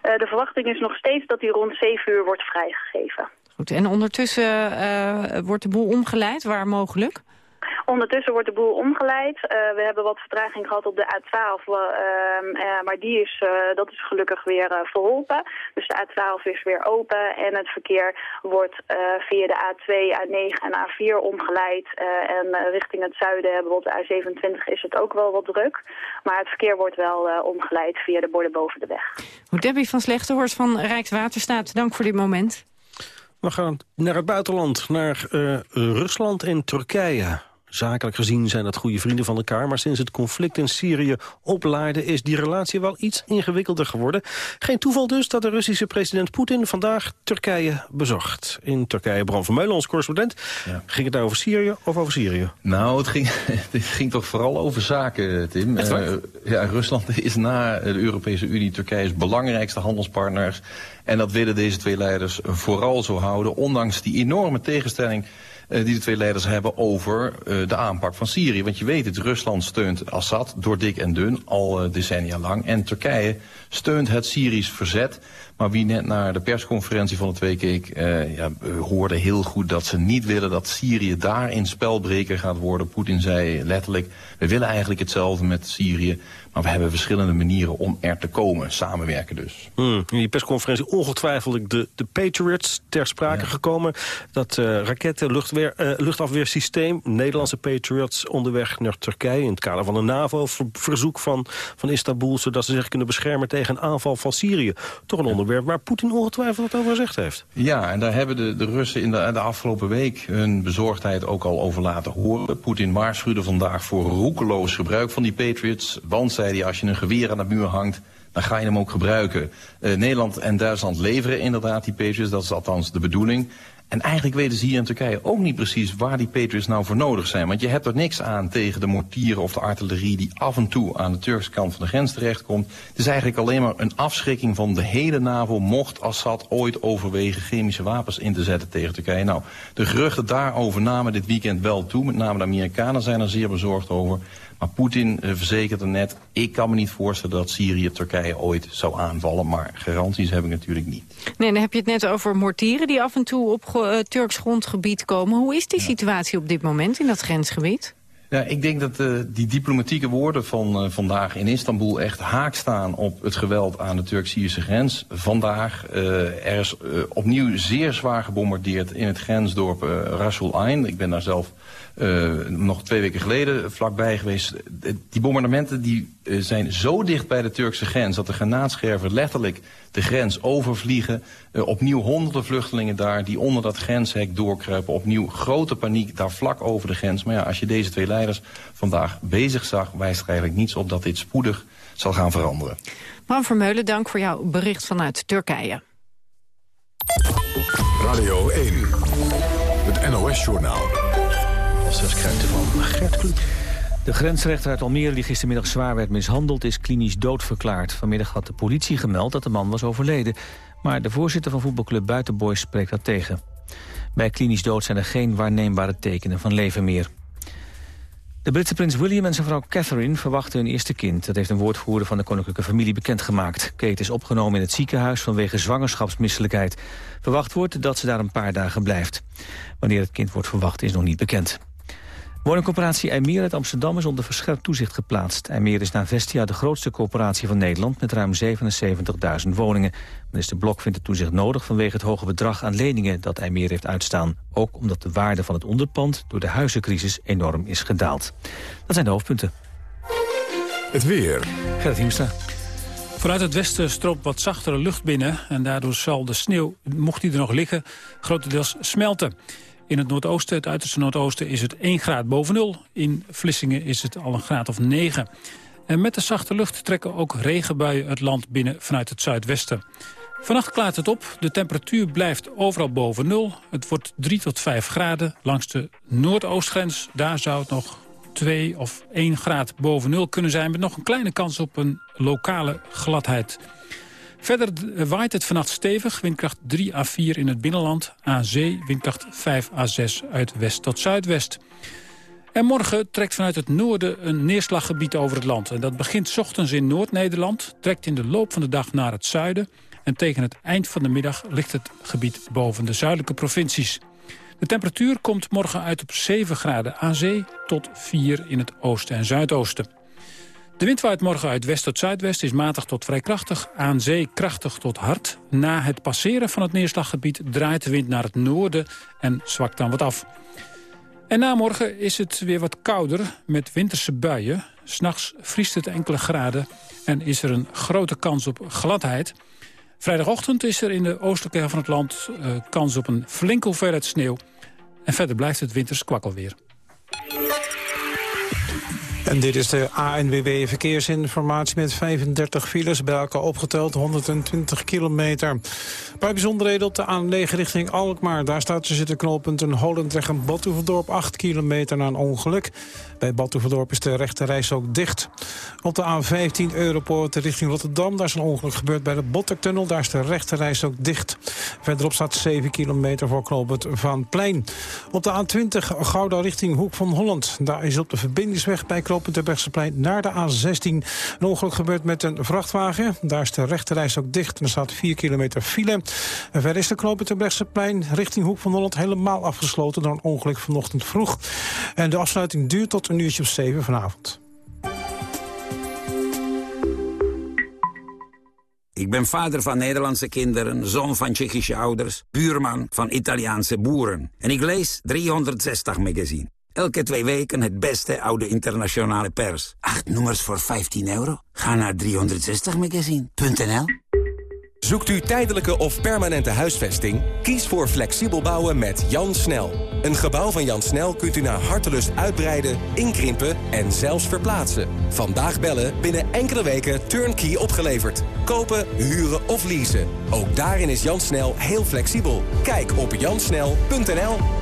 de verwachting is nog steeds dat die rond 7 uur wordt vrijgegeven. Goed, en ondertussen wordt de boel omgeleid, waar mogelijk? Ondertussen wordt de boel omgeleid. Uh, we hebben wat vertraging gehad op de A12, uh, uh, maar die is, dat is gelukkig weer verholpen. Dus de A12 is weer open en het verkeer wordt via de A2, A9 en A4 omgeleid. en richting het zuiden, bijvoorbeeld de A27, is het ook wel wat druk. Maar het verkeer wordt wel omgeleid via de borden boven de weg. Debbie van Slechtenhorst van Rijkswaterstaat, dank voor dit moment. We gaan naar het buitenland, naar Rusland en Turkije. Zakelijk gezien zijn dat goede vrienden van elkaar... maar sinds het conflict in Syrië oplaarde... is die relatie wel iets ingewikkelder geworden. Geen toeval dus dat de Russische president Poetin... vandaag Turkije bezocht. In Turkije, Bram van Meulen, ons correspondent. Ging het nou over Syrië of over Syrië? Nou, het ging, het ging toch vooral over zaken, Tim. Uh, ja, Rusland is na de Europese Unie Turkije's belangrijkste handelspartner... en dat willen deze twee leiders vooral zo houden... ondanks die enorme tegenstelling die de twee leiders hebben over uh, de aanpak van Syrië. Want je weet het, Rusland steunt Assad door dik en dun al uh, decennia lang. En Turkije steunt het Syrisch verzet. Maar wie net naar de persconferentie van de twee keek, uh, ja, hoorde heel goed dat ze niet willen dat Syrië daarin spelbreker gaat worden. Poetin zei letterlijk, we willen eigenlijk hetzelfde met Syrië. Maar we hebben verschillende manieren om er te komen. Samenwerken dus. Hmm, in die persconferentie ongetwijfeld de, de Patriots ter sprake ja. gekomen. Dat uh, raketten, luchtweer, uh, luchtafweersysteem. Nederlandse Patriots onderweg naar Turkije. In het kader van een NAVO-verzoek van, van Istanbul. Zodat ze zich kunnen beschermen tegen een aanval van Syrië. Toch een onderwerp waar Poetin ongetwijfeld wat over gezegd heeft. Ja, en daar hebben de, de Russen in de, de afgelopen week hun bezorgdheid ook al over laten horen. Poetin waarschuwde vandaag voor roekeloos gebruik van die Patriots. Want zei hij, als je een geweer aan de muur hangt, dan ga je hem ook gebruiken. Uh, Nederland en Duitsland leveren inderdaad die Patriots, dat is althans de bedoeling. En eigenlijk weten ze hier in Turkije ook niet precies waar die Patriots nou voor nodig zijn. Want je hebt er niks aan tegen de mortieren of de artillerie die af en toe aan de Turkse kant van de grens terechtkomt. Het is eigenlijk alleen maar een afschrikking van de hele NAVO mocht Assad ooit overwegen chemische wapens in te zetten tegen Turkije. Nou, de geruchten daarover namen dit weekend wel toe. Met name de Amerikanen zijn er zeer bezorgd over. Maar Poetin uh, verzekerde net, ik kan me niet voorstellen dat Syrië Turkije ooit zou aanvallen. Maar garanties heb ik natuurlijk niet. Nee, dan heb je het net over mortieren die af en toe op uh, Turks grondgebied komen. Hoe is die ja. situatie op dit moment in dat grensgebied? Ja, ik denk dat uh, die diplomatieke woorden van uh, vandaag in Istanbul echt haak staan op het geweld aan de Turk-Syrische grens. Vandaag uh, er is opnieuw zeer zwaar gebombardeerd in het grensdorp Rasul Ain. Ik ben daar zelf nog twee weken geleden vlakbij geweest. Die bombardementen die, zijn zo dicht bij de Turkse grens dat de granaatscherven letterlijk de grens overvliegen. Uh, opnieuw honderden vluchtelingen daar die onder dat grenshek doorkruipen. Opnieuw grote paniek daar vlak over de grens. Maar ja, als je deze twee leiders vandaag bezig zag... wijst er eigenlijk niets op dat dit spoedig zal gaan veranderen. Bram Vermeulen, dank voor jouw bericht vanuit Turkije. Radio 1, het NOS-journaal. Van. De grensrechter uit Almere die gistermiddag zwaar werd mishandeld... is klinisch doodverklaard. Vanmiddag had de politie gemeld dat de man was overleden. Maar de voorzitter van voetbalclub Buitenboys spreekt dat tegen. Bij klinisch dood zijn er geen waarneembare tekenen van leven meer. De Britse prins William en zijn vrouw Catherine verwachten hun eerste kind. Dat heeft een woordvoerder van de koninklijke familie bekendgemaakt. Kate is opgenomen in het ziekenhuis vanwege zwangerschapsmisselijkheid. Verwacht wordt dat ze daar een paar dagen blijft. Wanneer het kind wordt verwacht is nog niet bekend. Woningcorporatie IJmeer uit Amsterdam is onder verscherpt toezicht geplaatst. IJmeer is na Vestia de grootste corporatie van Nederland met ruim 77.000 woningen. Minister Blok vindt het toezicht nodig vanwege het hoge bedrag aan leningen dat IJmeer heeft uitstaan. Ook omdat de waarde van het onderpand door de huizencrisis enorm is gedaald. Dat zijn de hoofdpunten. Het weer. Gerrit Hiemstra. Vanuit het westen stroomt wat zachtere lucht binnen... en daardoor zal de sneeuw, mocht die er nog liggen, grotendeels smelten. In het noordoosten, het uiterste noordoosten, is het 1 graad boven nul. In Vlissingen is het al een graad of 9. En met de zachte lucht trekken ook regenbuien het land binnen vanuit het zuidwesten. Vannacht klaart het op. De temperatuur blijft overal boven nul. Het wordt 3 tot 5 graden. Langs de noordoostgrens, daar zou het nog 2 of 1 graad boven nul kunnen zijn... met nog een kleine kans op een lokale gladheid. Verder waait het vannacht stevig, windkracht 3 à 4 in het binnenland. Aan zee windkracht 5 à 6 uit west tot zuidwest. En morgen trekt vanuit het noorden een neerslaggebied over het land. En dat begint ochtends in Noord-Nederland, trekt in de loop van de dag naar het zuiden... en tegen het eind van de middag ligt het gebied boven de zuidelijke provincies. De temperatuur komt morgen uit op 7 graden aan zee tot 4 in het oosten en zuidoosten. De wind waait morgen uit west tot zuidwest, is matig tot vrij krachtig. Aan zee krachtig tot hard. Na het passeren van het neerslaggebied draait de wind naar het noorden en zwakt dan wat af. En na morgen is het weer wat kouder met winterse buien. S'nachts vriest het enkele graden en is er een grote kans op gladheid. Vrijdagochtend is er in de oostelijke helft van het land uh, kans op een flinke hoeveelheid sneeuw. En verder blijft het winters kwakkelweer. En dit is de ANWB Verkeersinformatie met 35 files, bij elkaar opgeteld 120 kilometer. Paar bijzonderheden op de A9 richting Alkmaar. Daar staat tussen de knooppunten Holendrecht en Badhoevedorp 8 kilometer na een ongeluk. Bij Badhoevedorp is de rechte reis ook dicht. Op de A15 Europoort richting Rotterdam. Daar is een ongeluk gebeurd bij de Bottertunnel. Daar is de rechte reis ook dicht. Verderop staat 7 kilometer voor knooppunt Van Plein. Op de A20 Gouda richting Hoek van Holland. Daar is op de verbindingsweg bij Terbrechtseplein naar de A16 een ongeluk gebeurd met een vrachtwagen. Daar is de rechte reis ook dicht en er staat 4 kilometer file. En verder is de knooppunt Terbrechtseplein richting Hoek van Holland helemaal afgesloten door een ongeluk vanochtend vroeg. En de afsluiting duurt tot een uurtje of 7 vanavond. Ik ben vader van Nederlandse kinderen, zoon van Tsjechische ouders, buurman van Italiaanse boeren. En ik lees 360 magazine. Elke twee weken het beste oude internationale pers. Acht nummers voor 15 euro? Ga naar 360magazine.nl Zoekt u tijdelijke of permanente huisvesting? Kies voor flexibel bouwen met Jan Snel. Een gebouw van Jan Snel kunt u naar hartelust uitbreiden, inkrimpen en zelfs verplaatsen. Vandaag bellen, binnen enkele weken turnkey opgeleverd. Kopen, huren of leasen. Ook daarin is Jan Snel heel flexibel. Kijk op jansnel.nl.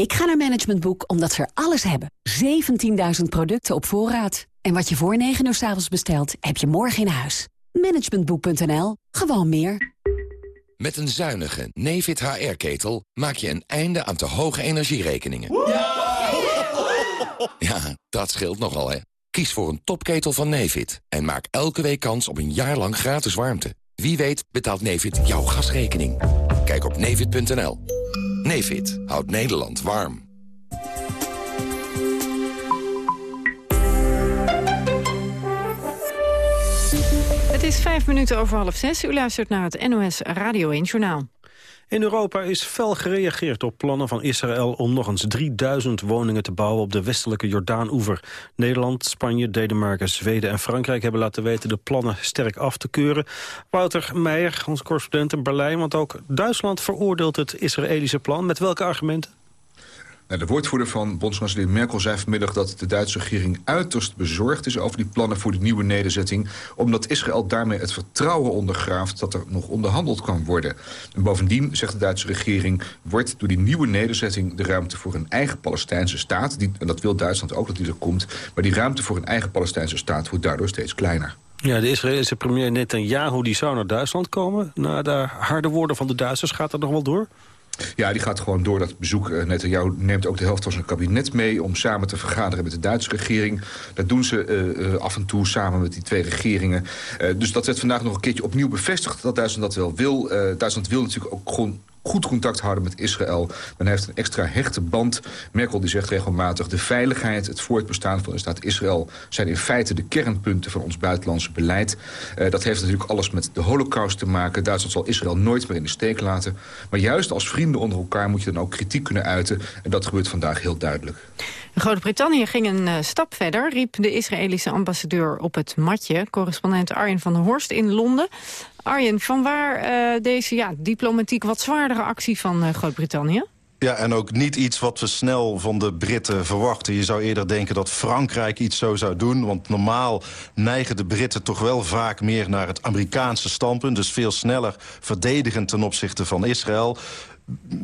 Ik ga naar Management Boek omdat ze er alles hebben. 17.000 producten op voorraad. En wat je voor 9 uur s avonds bestelt, heb je morgen in huis. Managementboek.nl. Gewoon meer. Met een zuinige Nefit HR-ketel maak je een einde aan te hoge energierekeningen. Ja, dat scheelt nogal, hè. Kies voor een topketel van Nefit en maak elke week kans op een jaar lang gratis warmte. Wie weet betaalt Nefit jouw gasrekening. Kijk op nefit.nl. Nefit houdt Nederland warm. Het is vijf minuten over half zes. U luistert naar het NOS Radio 1 Journaal. In Europa is fel gereageerd op plannen van Israël om nog eens 3000 woningen te bouwen op de westelijke Jordaan-oever. Nederland, Spanje, Denemarken, Zweden en Frankrijk hebben laten weten de plannen sterk af te keuren. Wouter Meijer, onze correspondent in Berlijn, want ook Duitsland veroordeelt het Israëlische plan. Met welke argumenten? De woordvoerder van bondskanselier Merkel zei vanmiddag dat de Duitse regering uiterst bezorgd is over die plannen voor de nieuwe nederzetting, omdat Israël daarmee het vertrouwen ondergraaft dat er nog onderhandeld kan worden. En bovendien, zegt de Duitse regering, wordt door die nieuwe nederzetting de ruimte voor een eigen Palestijnse staat, die, en dat wil Duitsland ook dat die er komt, maar die ruimte voor een eigen Palestijnse staat wordt daardoor steeds kleiner. Ja, de Israëlische premier Netanyahu die zou naar Duitsland komen. Na de harde woorden van de Duitsers gaat dat nog wel door? Ja, die gaat gewoon door dat bezoek. Uh, Netanyahu neemt ook de helft van zijn kabinet mee... om samen te vergaderen met de Duitse regering. Dat doen ze uh, uh, af en toe samen met die twee regeringen. dus dat werd vandaag nog een keertje opnieuw bevestigd... dat Duitsland dat wel wil. Duitsland wil natuurlijk ook gewoon goed contact houden met Israël. Men heeft een extra hechte band. Merkel die zegt regelmatig... de veiligheid, het voortbestaan van de staat Israël... zijn in feite de kernpunten van ons buitenlandse beleid. Uh, dat heeft natuurlijk alles met de holocaust te maken. Duitsland zal Israël nooit meer in de steek laten. Maar juist als vrienden onder elkaar moet je dan ook kritiek kunnen uiten. En dat gebeurt vandaag heel duidelijk. Groot-Brittannië ging een uh, stap verder, riep de Israëlische ambassadeur op het matje. Correspondent Arjen van der Horst in Londen. Arjen, van waar uh, deze ja, diplomatiek wat zwaardere actie van uh, Groot-Brittannië? Ja, en ook niet iets wat we snel van de Britten verwachten. Je zou eerder denken dat Frankrijk iets zo zou doen. Want normaal neigen de Britten toch wel vaak meer naar het Amerikaanse standpunt. Dus veel sneller verdedigend ten opzichte van Israël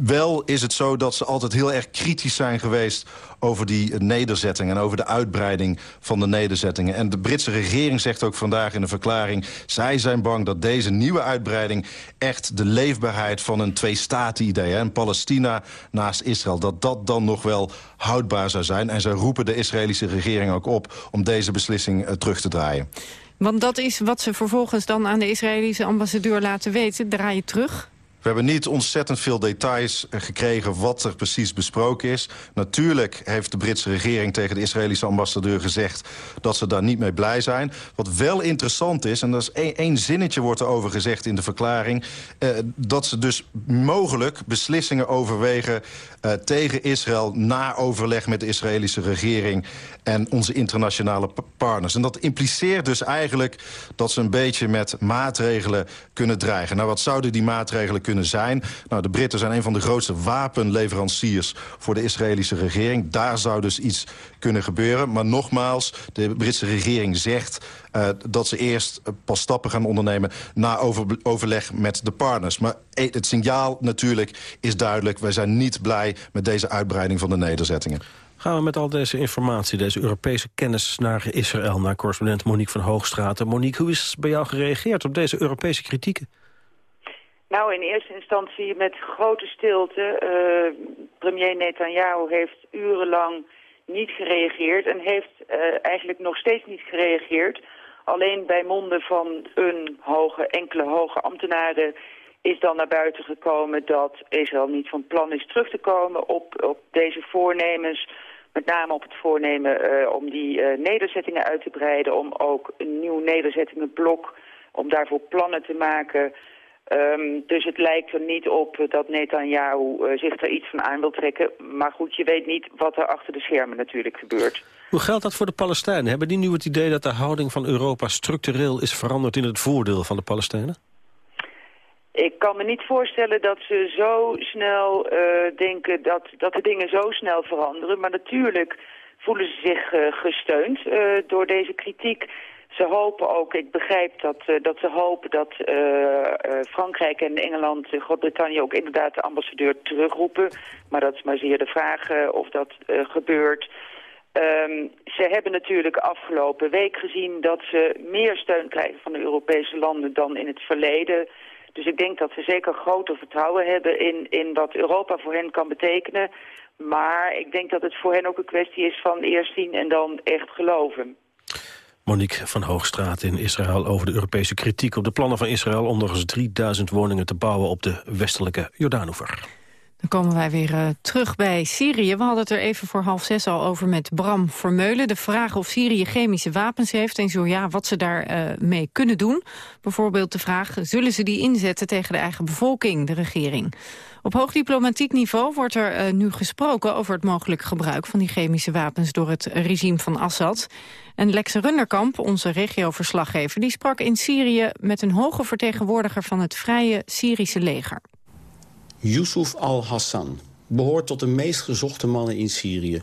wel is het zo dat ze altijd heel erg kritisch zijn geweest over die nederzettingen en over de uitbreiding van de nederzettingen. En de Britse regering zegt ook vandaag in een verklaring... zij zijn bang dat deze nieuwe uitbreiding echt de leefbaarheid van een twee-staten-idee... een Palestina naast Israël, dat dat dan nog wel houdbaar zou zijn. En zij roepen de Israëlische regering ook op om deze beslissing uh, terug te draaien. Want dat is wat ze vervolgens dan aan de Israëlische ambassadeur laten weten. Draai je terug? We hebben niet ontzettend veel details eh, gekregen wat er precies besproken is. Natuurlijk heeft de Britse regering tegen de Israëlische ambassadeur gezegd... dat ze daar niet mee blij zijn. Wat wel interessant is, en dat is één, zinnetje wordt er over gezegd in de verklaring... Eh, dat ze dus mogelijk beslissingen overwegen uh, tegen Israël... na overleg met de Israëlische regering en onze internationale partners. En dat impliceert dus eigenlijk dat ze een beetje met maatregelen kunnen dreigen. Nou, wat zouden die maatregelen kunnen zijn? Nou, de Britten zijn een van de grootste wapenleveranciers voor de Israëlische regering. Daar zou dus iets kunnen gebeuren. Maar nogmaals, de Britse regering zegt uh, dat ze eerst pas stappen gaan ondernemen... na over, overleg met de partners. Maar het signaal natuurlijk is duidelijk. Wij zijn niet blij met deze uitbreiding van de nederzettingen. Gaan we met al deze informatie, deze Europese kennis naar Israël... naar correspondent Monique van Hoogstraten. Monique, hoe is bij jou gereageerd op deze Europese kritieken? Nou, in eerste instantie met grote stilte. Uh, premier Netanyahu heeft urenlang niet gereageerd en heeft uh, eigenlijk nog steeds niet gereageerd. Alleen bij monden van een hoge, enkele hoge ambtenaren is dan naar buiten gekomen dat Israël niet van plan is terug te komen op, op deze voornemens. Met name op het voornemen uh, om die nederzettingen uit te breiden, om ook een nieuw nederzettingenblok, om daarvoor plannen te maken. Um, dus het lijkt er niet op dat Netanyahu uh, zich er iets van aan wil trekken. Maar goed, je weet niet wat er achter de schermen natuurlijk gebeurt. Hoe geldt dat voor de Palestijnen? Hebben die nu het idee dat de houding van Europa structureel is veranderd in het voordeel van de Palestijnen? Ik kan me niet voorstellen dat ze zo snel uh, denken dat, dat de dingen zo snel veranderen. Maar natuurlijk voelen ze zich uh, gesteund uh, door deze kritiek. Ze hopen ook, ik begrijp dat, dat ze hopen dat Frankrijk en Engeland, Groot-Brittannië ook inderdaad de ambassadeur terugroepen. Maar dat is maar zeer de vraag of dat gebeurt. Um, ze hebben natuurlijk afgelopen week gezien dat ze meer steun krijgen van de Europese landen dan in het verleden. Dus ik denk dat ze zeker groter vertrouwen hebben in, in wat Europa voor hen kan betekenen. Maar ik denk dat het voor hen ook een kwestie is van eerst zien en dan echt geloven. Monique van Hoogstraat in Israël over de Europese kritiek op de plannen van Israël... om nog eens 3000 woningen te bouwen op de westelijke Jordaanoever. Dan komen wij weer uh, terug bij Syrië. We hadden het er even voor half zes al over met Bram Vermeulen. De vraag of Syrië chemische wapens heeft en zo ja, wat ze daarmee uh, mee kunnen doen. Bijvoorbeeld de vraag, zullen ze die inzetten tegen de eigen bevolking, de regering? Op hoog diplomatiek niveau wordt er uh, nu gesproken over het mogelijk gebruik van die chemische wapens door het regime van Assad. En Lex Runderkamp, onze regioverslaggever, die sprak in Syrië met een hoge vertegenwoordiger van het Vrije Syrische leger. Yusuf al-Hassan behoort tot de meest gezochte mannen in Syrië.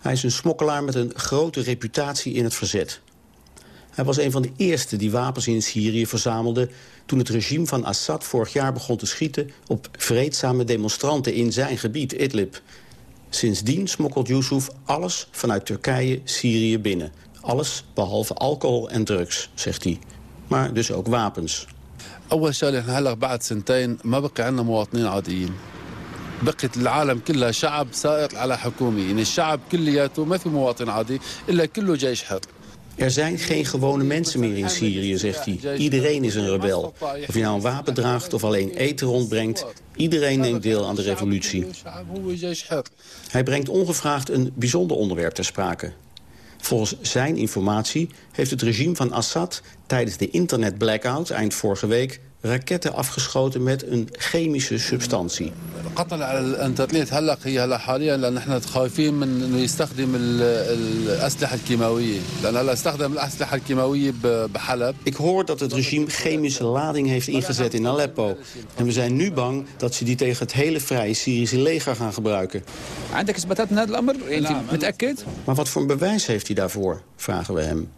Hij is een smokkelaar met een grote reputatie in het verzet. Hij was een van de eerste die wapens in Syrië verzamelde... toen het regime van Assad vorig jaar begon te schieten... op vreedzame demonstranten in zijn gebied, Idlib. Sindsdien smokkelt Yusuf alles vanuit Turkije Syrië binnen. Alles behalve alcohol en drugs, zegt hij. Maar dus ook wapens. اول شغله احنا هلا بعد سنتين ما بقي عندنا مواطنين عاديين بقت العالم كلها شعب سائر على حكومه يعني الشعب كلياته ما في مواطن عادي الا كله جيش حر er zijn geen gewone mensen meer in Syrië, zegt hij. Iedereen is een rebel. Of je nou een wapen draagt of alleen eten rondbrengt... iedereen neemt deel aan de revolutie. Hij brengt ongevraagd een bijzonder onderwerp ter sprake. Volgens zijn informatie heeft het regime van Assad tijdens de internet-blackout eind vorige week raketten afgeschoten met een chemische substantie. Ik hoor dat het regime chemische lading heeft ingezet in Aleppo. En we zijn nu bang dat ze die tegen het hele vrije Syrische leger gaan gebruiken. Maar wat voor een bewijs heeft hij daarvoor, vragen we hem.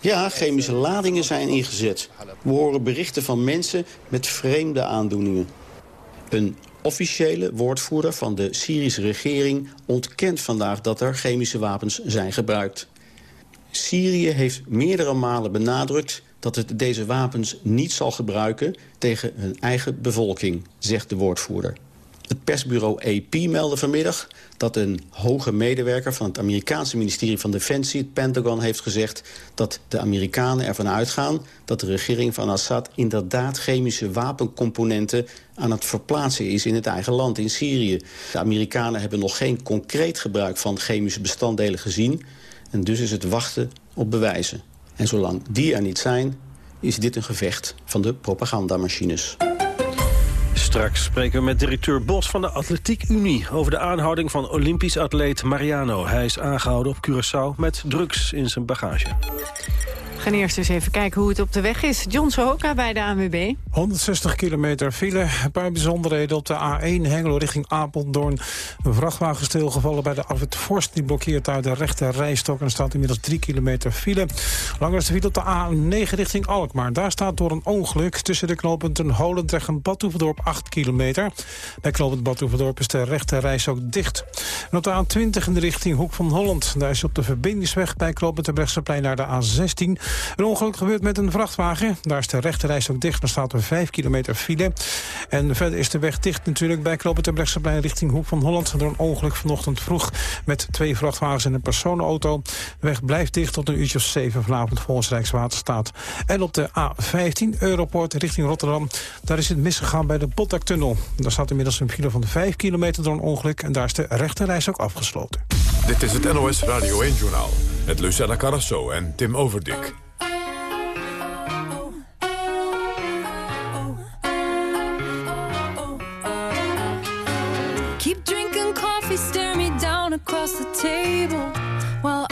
Ja, chemische ladingen zijn ingezet. We horen berichten van mensen met vreemde aandoeningen. Een officiële woordvoerder van de Syrische regering... ontkent vandaag dat er chemische wapens zijn gebruikt. Syrië heeft meerdere malen benadrukt dat het deze wapens niet zal gebruiken tegen hun eigen bevolking, zegt de woordvoerder. Het persbureau AP meldde vanmiddag dat een hoge medewerker van het Amerikaanse ministerie van Defensie, het Pentagon, heeft gezegd dat de Amerikanen ervan uitgaan dat de regering van Assad inderdaad chemische wapencomponenten aan het verplaatsen is in het eigen land, in Syrië. De Amerikanen hebben nog geen concreet gebruik van chemische bestanddelen gezien en dus is het wachten op bewijzen. En zolang die er niet zijn, is dit een gevecht van de propagandamachines. Straks spreken we met directeur Bos van de Atletiek Unie... over de aanhouding van Olympisch atleet Mariano. Hij is aangehouden op Curaçao met drugs in zijn bagage. We gaan eerst eens even kijken hoe het op de weg is. John Sohoka bij de ANWB. 160 kilometer file. Een paar bijzonderheden op de A1 Hengelo richting Apeldoorn. Een vrachtwagen stilgevallen bij de Afwit Forst. Die blokkeert uit de rechte rijstok en staat inmiddels 3 kilometer file. Langer de file op de A9 richting Alkmaar. Daar staat door een ongeluk tussen de knooppunten Holendrecht en Badhoevedorp 8 kilometer. Bij knooppunt Badhoevedorp is de rechte rijstok dicht. En op de A20 in de richting Hoek van Holland. Daar is op de verbindingsweg bij knooppunt Brechtseplein naar de A16 Een ongeluk gebeurt met een vrachtwagen. Daar is de rechterreis ook dicht. Dan staat er 5 kilometer file. En verder is de weg dicht natuurlijk bij Knoppen richting Hoek van Holland. Door een ongeluk vanochtend vroeg met twee vrachtwagens en een personenauto. De weg blijft dicht tot een uurtje of 7 vanavond volgens Rijkswaterstaat. En op de A15 Europort richting Rotterdam. Daar is het misgegaan bij de Botlektunnel. Daar staat inmiddels een file van 5 kilometer door een ongeluk. En daar is de rechterreis ook afgesloten. Dit is het NOS Radio 1-journaal met Lucella Carrasso en Tim Overdik. Keep drinking coffee, stare me down across the table while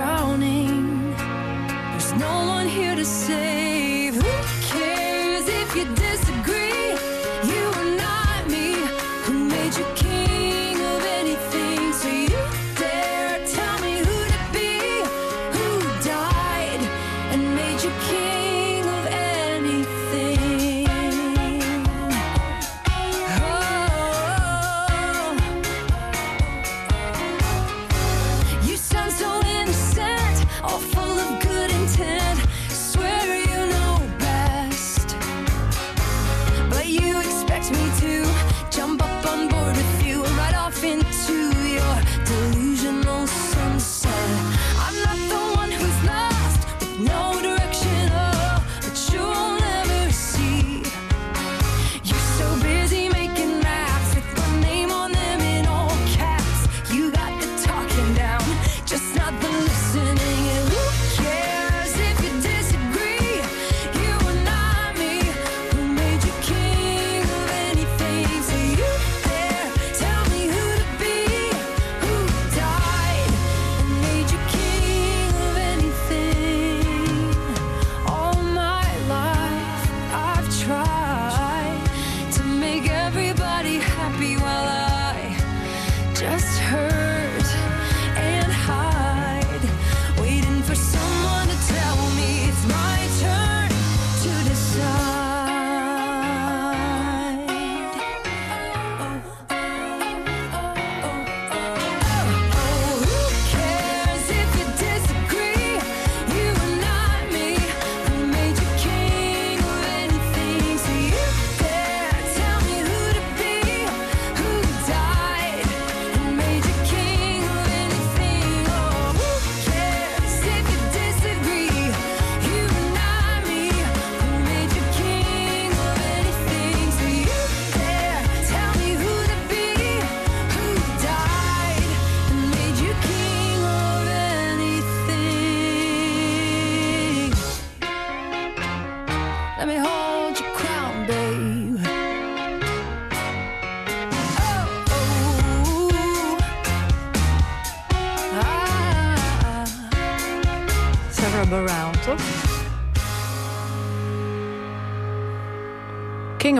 drowning.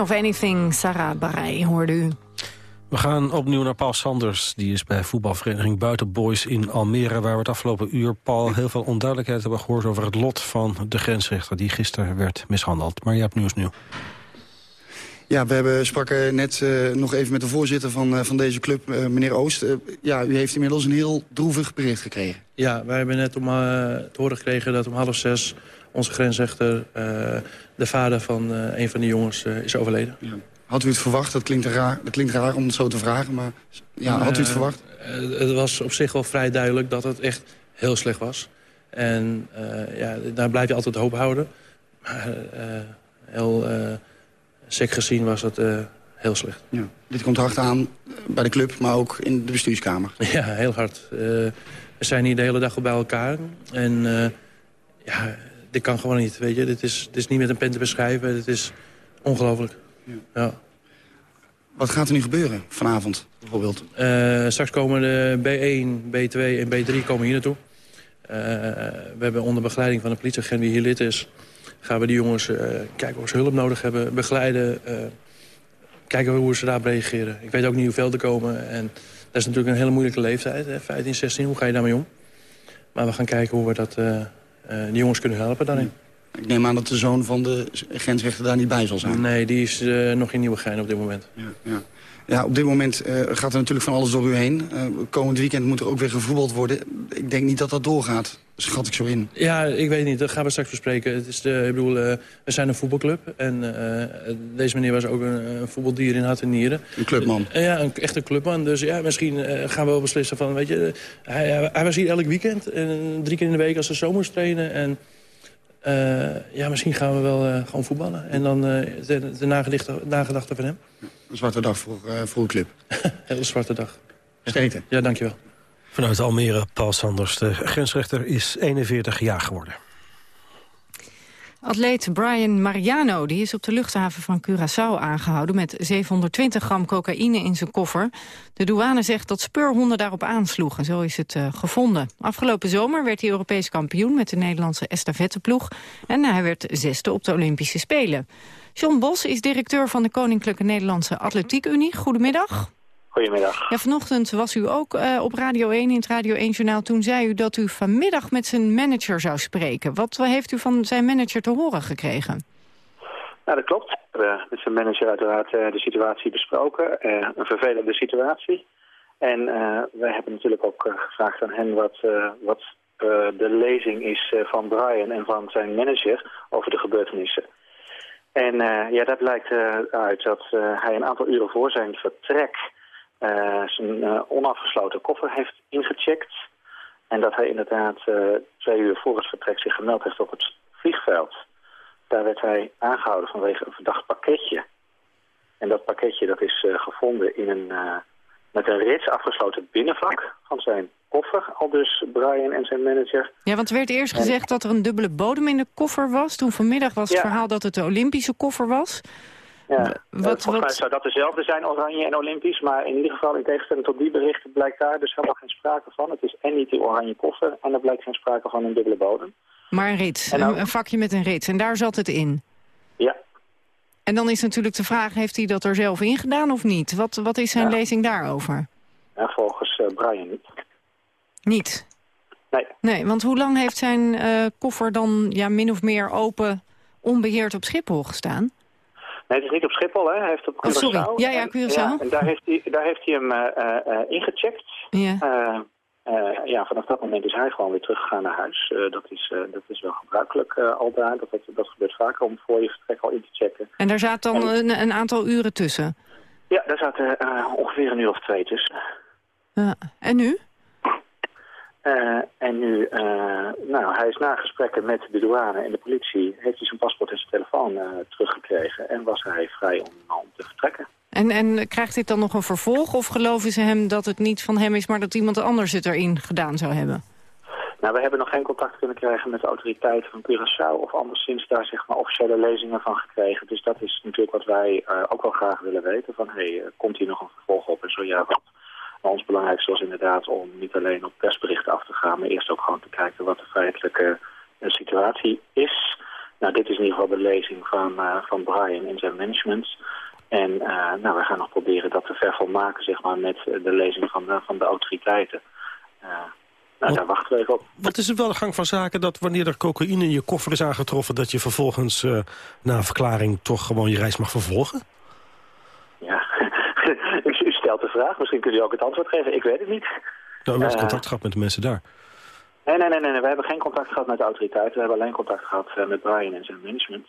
Of Anything, Sarah Bareilles, hoorde u. We gaan opnieuw naar Paul Sanders. Die is bij voetbalvereniging Buitenboys in Almere... waar we het afgelopen uur, Paul, heel veel onduidelijkheid hebben gehoord... over het lot van de grensrechter die gisteren werd mishandeld. Maar je hebt nieuws nu. Ja, we hebben, spraken net eh, nog even met de voorzitter van, eh, van deze club, eh, meneer Oost. Ja, u heeft inmiddels een heel droevig bericht gekregen. Ja, wij hebben net om, eh, te horen gekregen dat om half zes onze grensrechter, eh, de vader van eh, een van de jongens, eh, is overleden. Had u het verwacht? Dat klinkt raar, dat klinkt raar om het zo te vragen, maar ja, had u het verwacht? het was op zich wel vrij duidelijk dat het echt heel slecht was. En ja, daar blijf je altijd hoop houden. Maar heel sec gezien was het heel slecht. Ja. Dit komt hard aan bij de club, maar ook in de bestuurskamer. Ja, heel hard. Uh, we zijn hier de hele dag bij elkaar. En uh, ja, dit kan gewoon niet, weet je. Dit is, dit is niet met een pen te beschrijven. Dit is ongelooflijk. Ja. ja. Wat gaat er nu gebeuren vanavond, bijvoorbeeld? Uh, straks komen de B1, B2 en B3 komen hier naartoe. Eh, we hebben onder begeleiding van een politieagent die hier lid is... gaan we die jongens eh, kijken of ze hulp nodig hebben, begeleiden... kijken hoe ze daarop reageren. Ik weet ook niet hoeveel er komen. En dat is natuurlijk een hele moeilijke leeftijd, hè, 15, 16. Hoe ga je daarmee om? Maar we gaan kijken hoe we dat, die jongens kunnen helpen daarin. Ik neem aan dat de zoon van de grensrechter daar niet bij zal zijn. Nee, die is eh, nog in Nieuwegein op dit moment. Ja. Ja, op dit moment eh, gaat er natuurlijk van alles door u heen. Eh, komend weekend moet er ook weer gevoetbald worden. Ik denk niet dat dat doorgaat. Schat ik zo in. Ja, ik weet niet. Dat gaan we straks bespreken. Het is de, ik bedoel, we zijn een voetbalclub. En deze meneer was ook een, een voetbaldier in hart en nieren. Een clubman. Ja, een echte clubman. Dus ja, misschien gaan we wel beslissen van, weet je... hij, hij was hier elk weekend. En drie keer in de week als ze zomers trainen. En eh, ja, misschien gaan we wel eh, gewoon voetballen. En dan eh, de, de nagedachte, nagedachte van hem. Een zwarte dag voor, eh voor uw club. Hele zwarte dag. Sterkte. Ja, dankjewel. Vanuit Almere, Paul Sanders. De grensrechter is 41 jaar geworden. Atleet Brian Mariano die is op de luchthaven van Curaçao aangehouden... met 720 gram cocaïne in zijn koffer. De douane zegt dat speurhonden daarop aansloegen. Zo is het eh, gevonden. Afgelopen zomer werd hij Europees kampioen... met de Nederlandse estafetteploeg. En hij werd zesde op de Olympische Spelen. John Bos is directeur van de Koninklijke Nederlandse Atletiek Unie. Goedemiddag. Goedemiddag. Ja, vanochtend was u ook eh, op Radio 1 in het Radio 1-journaal. Toen zei u dat u vanmiddag met zijn manager zou spreken. Wat heeft u van zijn manager te horen gekregen? Nou, dat klopt. We hebben met zijn manager uiteraard eh, de situatie besproken. Eh, een vervelende situatie. En wij hebben natuurlijk ook gevraagd aan hen wat, wat de lezing is van Brian en van zijn manager over de gebeurtenissen. En ja, daar blijkt uit dat hij een aantal uren voor zijn vertrek zijn eh, onafgesloten koffer heeft ingecheckt. En dat hij inderdaad eh, twee uur voor het vertrek zich gemeld heeft op het vliegveld. Daar werd hij aangehouden vanwege een verdacht pakketje. En dat pakketje dat is eh, gevonden in een, eh, met een rits afgesloten binnenvak van zijn koffer. Al dus Brian en zijn manager. Ja, want er werd eerst gezegd dat er een dubbele bodem in de koffer was. Toen vanmiddag was het Ja. verhaal dat het de Olympische koffer was. Ja, wat- volgens mij wat- zou dat dezelfde zijn, oranje en olympisch. Maar in ieder geval, in tegenstelling tot die berichten, blijkt daar dus helemaal geen sprake van. Het is en niet die oranje koffer en er blijkt geen sprake van een dubbele bodem. Maar een nou- een, vakje met een rits. En daar zat het in. Ja. En dan is natuurlijk de vraag, heeft hij dat er zelf in gedaan of niet? Wat, wat is zijn lezing daarover? En volgens eh, Brian niet. Niet? Nee. Nee, want hoe lang heeft zijn eh, koffer dan ja, min of meer open, onbeheerd op Schiphol gestaan? Nee, het is niet op Schiphol, hè. Hij heeft op Oh, Curaçao. sorry. Ja, ja, En- Curaçao. Ja, en daar heeft hij, daar heeft hij hem eh, eh, eh, ingecheckt. Ja. Ja, vanaf dat moment is hij gewoon weer teruggegaan naar huis. Dat, is, dat is wel gebruikelijk al daar. Dat, dat, gebeurt vaker om voor je vertrek al in te checken. En daar zat dan een, een aantal uren tussen. Ja, daar zaten ongeveer een uur of twee tussen. En nu? Eh, en nu, eh, nou, hij is na gesprekken met de douane en de politie... heeft hij zijn paspoort en zijn telefoon eh, teruggekregen... en was hij vrij om, om te vertrekken. En, en krijgt dit dan nog een vervolg? Of geloven ze hem dat het niet van hem is, maar dat iemand anders het erin gedaan zou hebben? Nou, we hebben nog geen contact kunnen krijgen met de autoriteiten van Curaçao... of anderszins daar zeg maar officiële lezingen van gekregen. Dus dat is natuurlijk wat wij ook wel graag willen weten. Van, hey, eh, komt hier nog een vervolg op? En zo ja, wat? Maar ons belangrijkste was inderdaad om niet alleen op persberichten af te gaan... maar eerst ook gewoon te kijken wat de feitelijke eh, situatie is. Nou, dit is in ieder geval de lezing van, eh, van Brian en zijn management... En eh, nou, we gaan nog proberen dat te vervolmaken zeg maar, met de lezing van de, van de autoriteiten. Eh, nou, daar wachten we even op. Wat is het wel de gang van zaken dat wanneer er cocaïne in je koffer is aangetroffen... dat je vervolgens na een verklaring toch gewoon je reis mag vervolgen? U, u stelt de vraag. Misschien kunt u ook het antwoord geven. Ik weet het niet. Nou, u heeft Eh, contact gehad met de mensen daar. Nee, nee, nee, nee, nee. We hebben geen contact gehad met de autoriteiten. We hebben alleen contact gehad eh, met Brian en zijn management.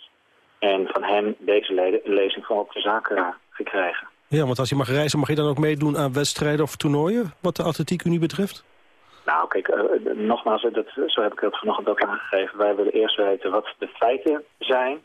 En van hem deze leden, lezing van op de zaken eh, gekregen. Ja, want als je mag reizen, mag je dan ook meedoen aan wedstrijden of toernooien... wat de atletiek unie betreft? Nou, kijk, nogmaals, dat, zo heb ik het vanochtend ook aangegeven. Wij willen eerst weten wat de feiten zijn.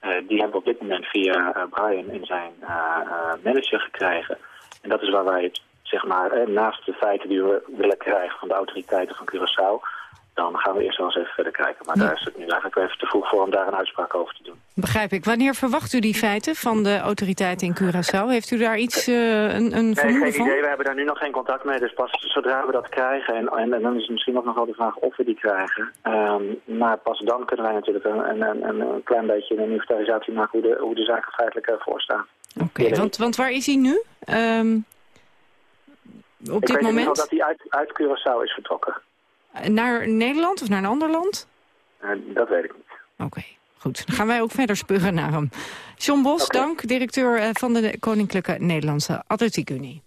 Eh, die hebben we op dit moment via eh, Brian en zijn eh, manager gekregen. En dat is waar wij, zeg maar, naast de feiten die we willen krijgen van de autoriteiten van Curaçao... dan gaan we eerst wel eens even verder kijken. Maar daar is het nu eigenlijk wel even te vroeg voor om daar een uitspraak over te doen. Begrijp ik. Wanneer verwacht u die feiten van de autoriteiten in Curaçao? Heeft u daar iets, eh, een, een Nee, vermoeden geen van? idee. We hebben daar nu nog geen contact mee. Dus pas zodra we dat krijgen, en, en, en dan is het misschien ook nog wel de vraag of we die krijgen. Ehm, maar pas dan kunnen wij natuurlijk een, een, een, een klein beetje een inventarisatie maken hoe de, hoe de zaken feitelijk ervoor staan. Oké, want, want waar is hij nu? Ehm, op Ik dit moment? dat hij uit, uit Curaçao is vertrokken. Naar Nederland of naar een ander land? Eh, dat weet ik niet. Oké, goed. Dan gaan wij ook verder speuren naar hem. John Bos, dank, directeur eh, van de Koninklijke Nederlandse Atletiek Unie.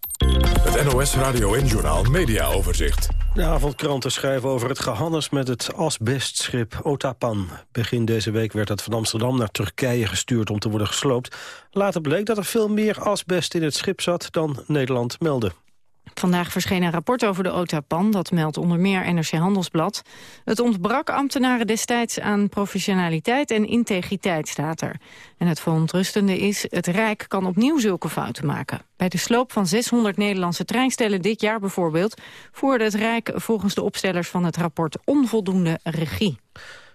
Het NOS Radio en Journaal Media Overzicht. De avondkranten schrijven over het gehannes met het asbestschip Otapan. Begin deze week werd het van Amsterdam naar Turkije gestuurd om te worden gesloopt. Later bleek dat er veel meer asbest in het schip zat dan Nederland meldde. Vandaag verscheen een rapport over de OTAPAN, dat meldt onder meer NRC Handelsblad. Het ontbrak ambtenaren destijds aan professionaliteit en integriteit, staat er. En het verontrustende is, het Rijk kan opnieuw zulke fouten maken. Bij de sloop van 600 Nederlandse treinstellen dit jaar bijvoorbeeld... voerde het Rijk volgens de opstellers van het rapport onvoldoende regie.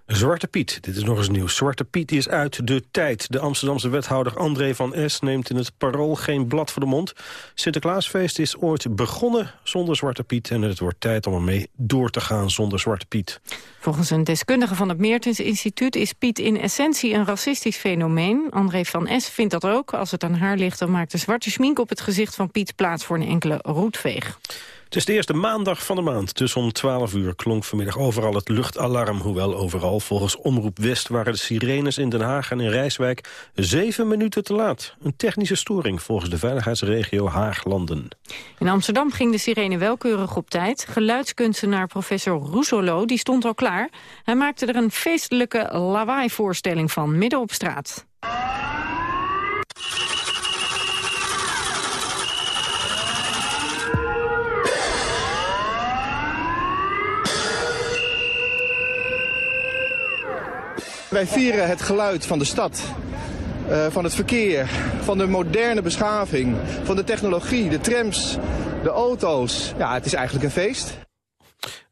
Zwarte Piet, dit is nog eens nieuws. Zwarte Piet is uit de tijd. De Amsterdamse wethouder André van S. neemt in het parool geen blad voor de mond. Sinterklaasfeest is ooit begonnen zonder Zwarte Piet... en het wordt tijd om ermee door te gaan zonder Zwarte Piet. Volgens een deskundige van het Meertens Instituut is Piet in essentie een racistisch fenomeen. André van S. vindt dat ook. Als het aan haar ligt, dan maakt de zwarte schmink op het gezicht van Piet plaats voor een enkele roetveeg. Het is de eerste maandag van de maand. Dus om 12 uur klonk vanmiddag overal het luchtalarm. Hoewel overal volgens Omroep West waren de sirenes in Den Haag en in Rijswijk zeven minuten te laat. Een technische storing volgens de veiligheidsregio Haaglanden. In Amsterdam ging de sirene wel keurig op tijd. Geluidskunstenaar professor Rousselot die stond al klaar. Hij maakte er een feestelijke lawaai-voorstelling van, midden op straat. Wij vieren het geluid van de stad, eh, van het verkeer, van de moderne beschaving, van de technologie, de trams, de auto's. Ja, het is eigenlijk een feest.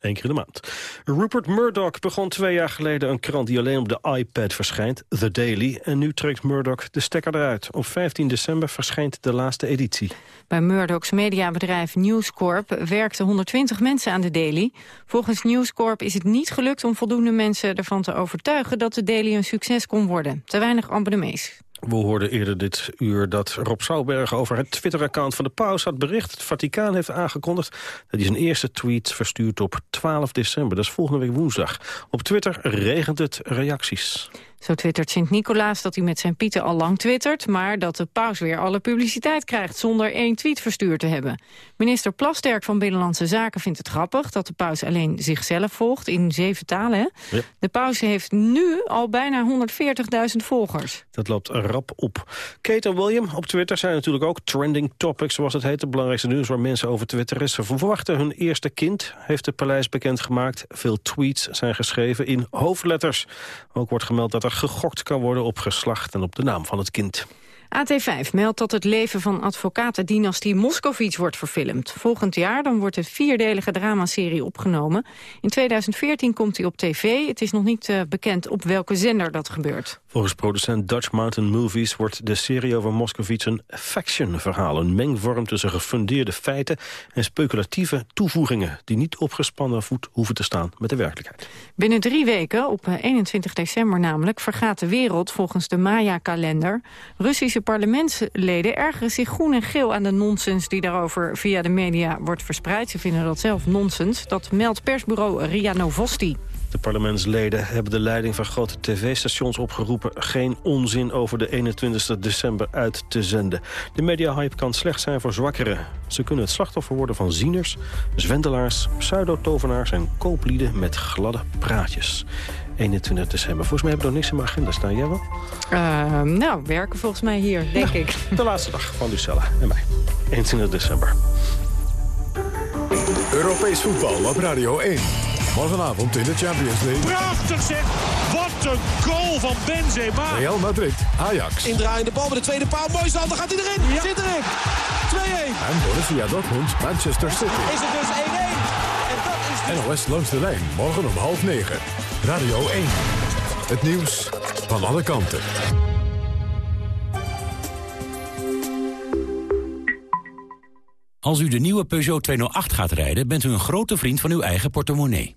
Eén keer de maand. Rupert Murdoch begon twee jaar geleden een krant die alleen op de iPad verschijnt, The Daily. En nu trekt Murdoch de stekker eruit. Op 15 december verschijnt de laatste editie. Bij Murdoch's mediabedrijf News Corp werkten 120 mensen aan de Daily. Volgens News Corp is het niet gelukt om voldoende mensen ervan te overtuigen dat de Daily een succes kon worden. Te weinig abonnees. We hoorden eerder dit uur dat Rob Sauberg over het Twitter-account van de paus had bericht. Het Vaticaan heeft aangekondigd dat hij zijn eerste tweet verstuurt op 12 december. Dat is volgende week woensdag. Op Twitter regent het reacties. Zo twittert Sint-Nicolaas dat hij met zijn pieten al lang twittert... maar dat de paus weer alle publiciteit krijgt zonder één tweet verstuurd te hebben. Minister Plasterk van Binnenlandse Zaken vindt het grappig... dat de paus alleen zichzelf volgt in zeven talen. Ja. De paus heeft nu al bijna 140.000 volgers. Dat loopt rap op. Kate en William op Twitter zijn natuurlijk ook trending topics, zoals het heet. Het belangrijkste nieuws waar mensen over twitteren. Ze verwachten hun eerste kind, heeft het paleis bekendgemaakt. Veel tweets zijn geschreven in hoofdletters. Ook wordt gemeld dat er gegokt kan worden op geslacht en op de naam van het kind. AT5 meldt dat het leven van advocatendynastie Moskovits wordt verfilmd. Volgend jaar dan wordt de vierdelige dramaserie opgenomen. In 2014 komt hij op tv. Het is nog niet eh, bekend op welke zender dat gebeurt. Volgens producent Dutch Mountain Movies wordt de serie over Moskovits een faction-verhaal. Een mengvorm tussen gefundeerde feiten en speculatieve toevoegingen... die niet op gespannen voet hoeven te staan met de werkelijkheid. Binnen drie weken, op eh, 21 december namelijk, vergaat de wereld volgens de Maya-kalender. Russische parlementsleden ergeren zich groen en geel aan de nonsens die daarover via de media wordt verspreid. Ze vinden dat zelf nonsens. Dat meldt persbureau RIA Novosti. De parlementsleden hebben de leiding van grote tv-stations opgeroepen... geen onzin over de 21 december uit te zenden. De mediahype kan slecht zijn voor zwakkeren. Ze kunnen het slachtoffer worden van zieners, zwendelaars, pseudo-tovenaars... en kooplieden met gladde praatjes. 21 december. Volgens mij hebben we nog niks in mijn agenda staan. Jij wel? Uh, nou, werken volgens mij hier, denk ik. De laatste dag van Lucella en mij. 21 december. Europees voetbal op Radio 1. Morgenavond in de Champions League. Prachtig zeg! Wat een goal van Benzema. Real Madrid, Ajax. Indraaiende bal met de tweede paal. Mooi stand, dan gaat hij erin. Zit erin. 2-1. En Borussia Dortmund, Manchester City. Is het dus 1-1. En dat is NOS langs de lijn, morgen om half negen. Radio 1. Het nieuws van alle kanten. Als u de nieuwe Peugeot 208 gaat rijden, bent u een grote vriend van uw eigen portemonnee.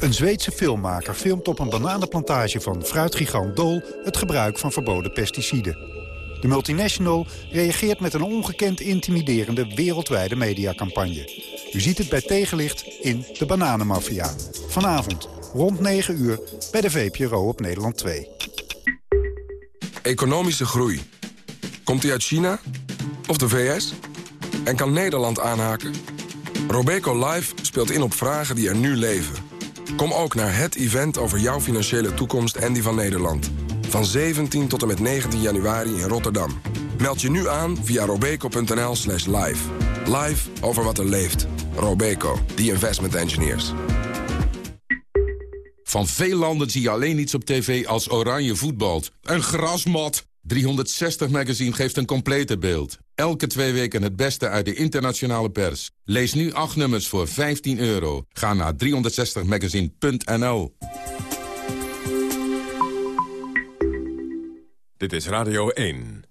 Een Zweedse filmmaker filmt op een bananenplantage van fruitgigant Dol... het gebruik van verboden pesticiden. De multinational reageert met een ongekend intimiderende wereldwijde mediacampagne. U ziet het bij tegenlicht in De Bananenmafia. Vanavond, rond 9 uur, bij de VPRO op Nederland 2. Economische groei. Komt die uit China? Of de VS? En kan Nederland aanhaken? Robeco Live speelt in op vragen die er nu leven. Kom ook naar het event over jouw financiële toekomst en die van Nederland. Van 17 tot en met 19 januari in Rotterdam. Meld je nu aan via robeco.nl slash live. Live over wat er leeft. Robeco, the investment engineers. Van veel landen zie je alleen iets op tv als oranje voetbalt. Een grasmat. 360 Magazine geeft een complete beeld. Elke twee weken het beste uit de internationale pers. Lees nu acht nummers voor 15 euro. Ga naar 360magazine.nl Dit is Radio 1.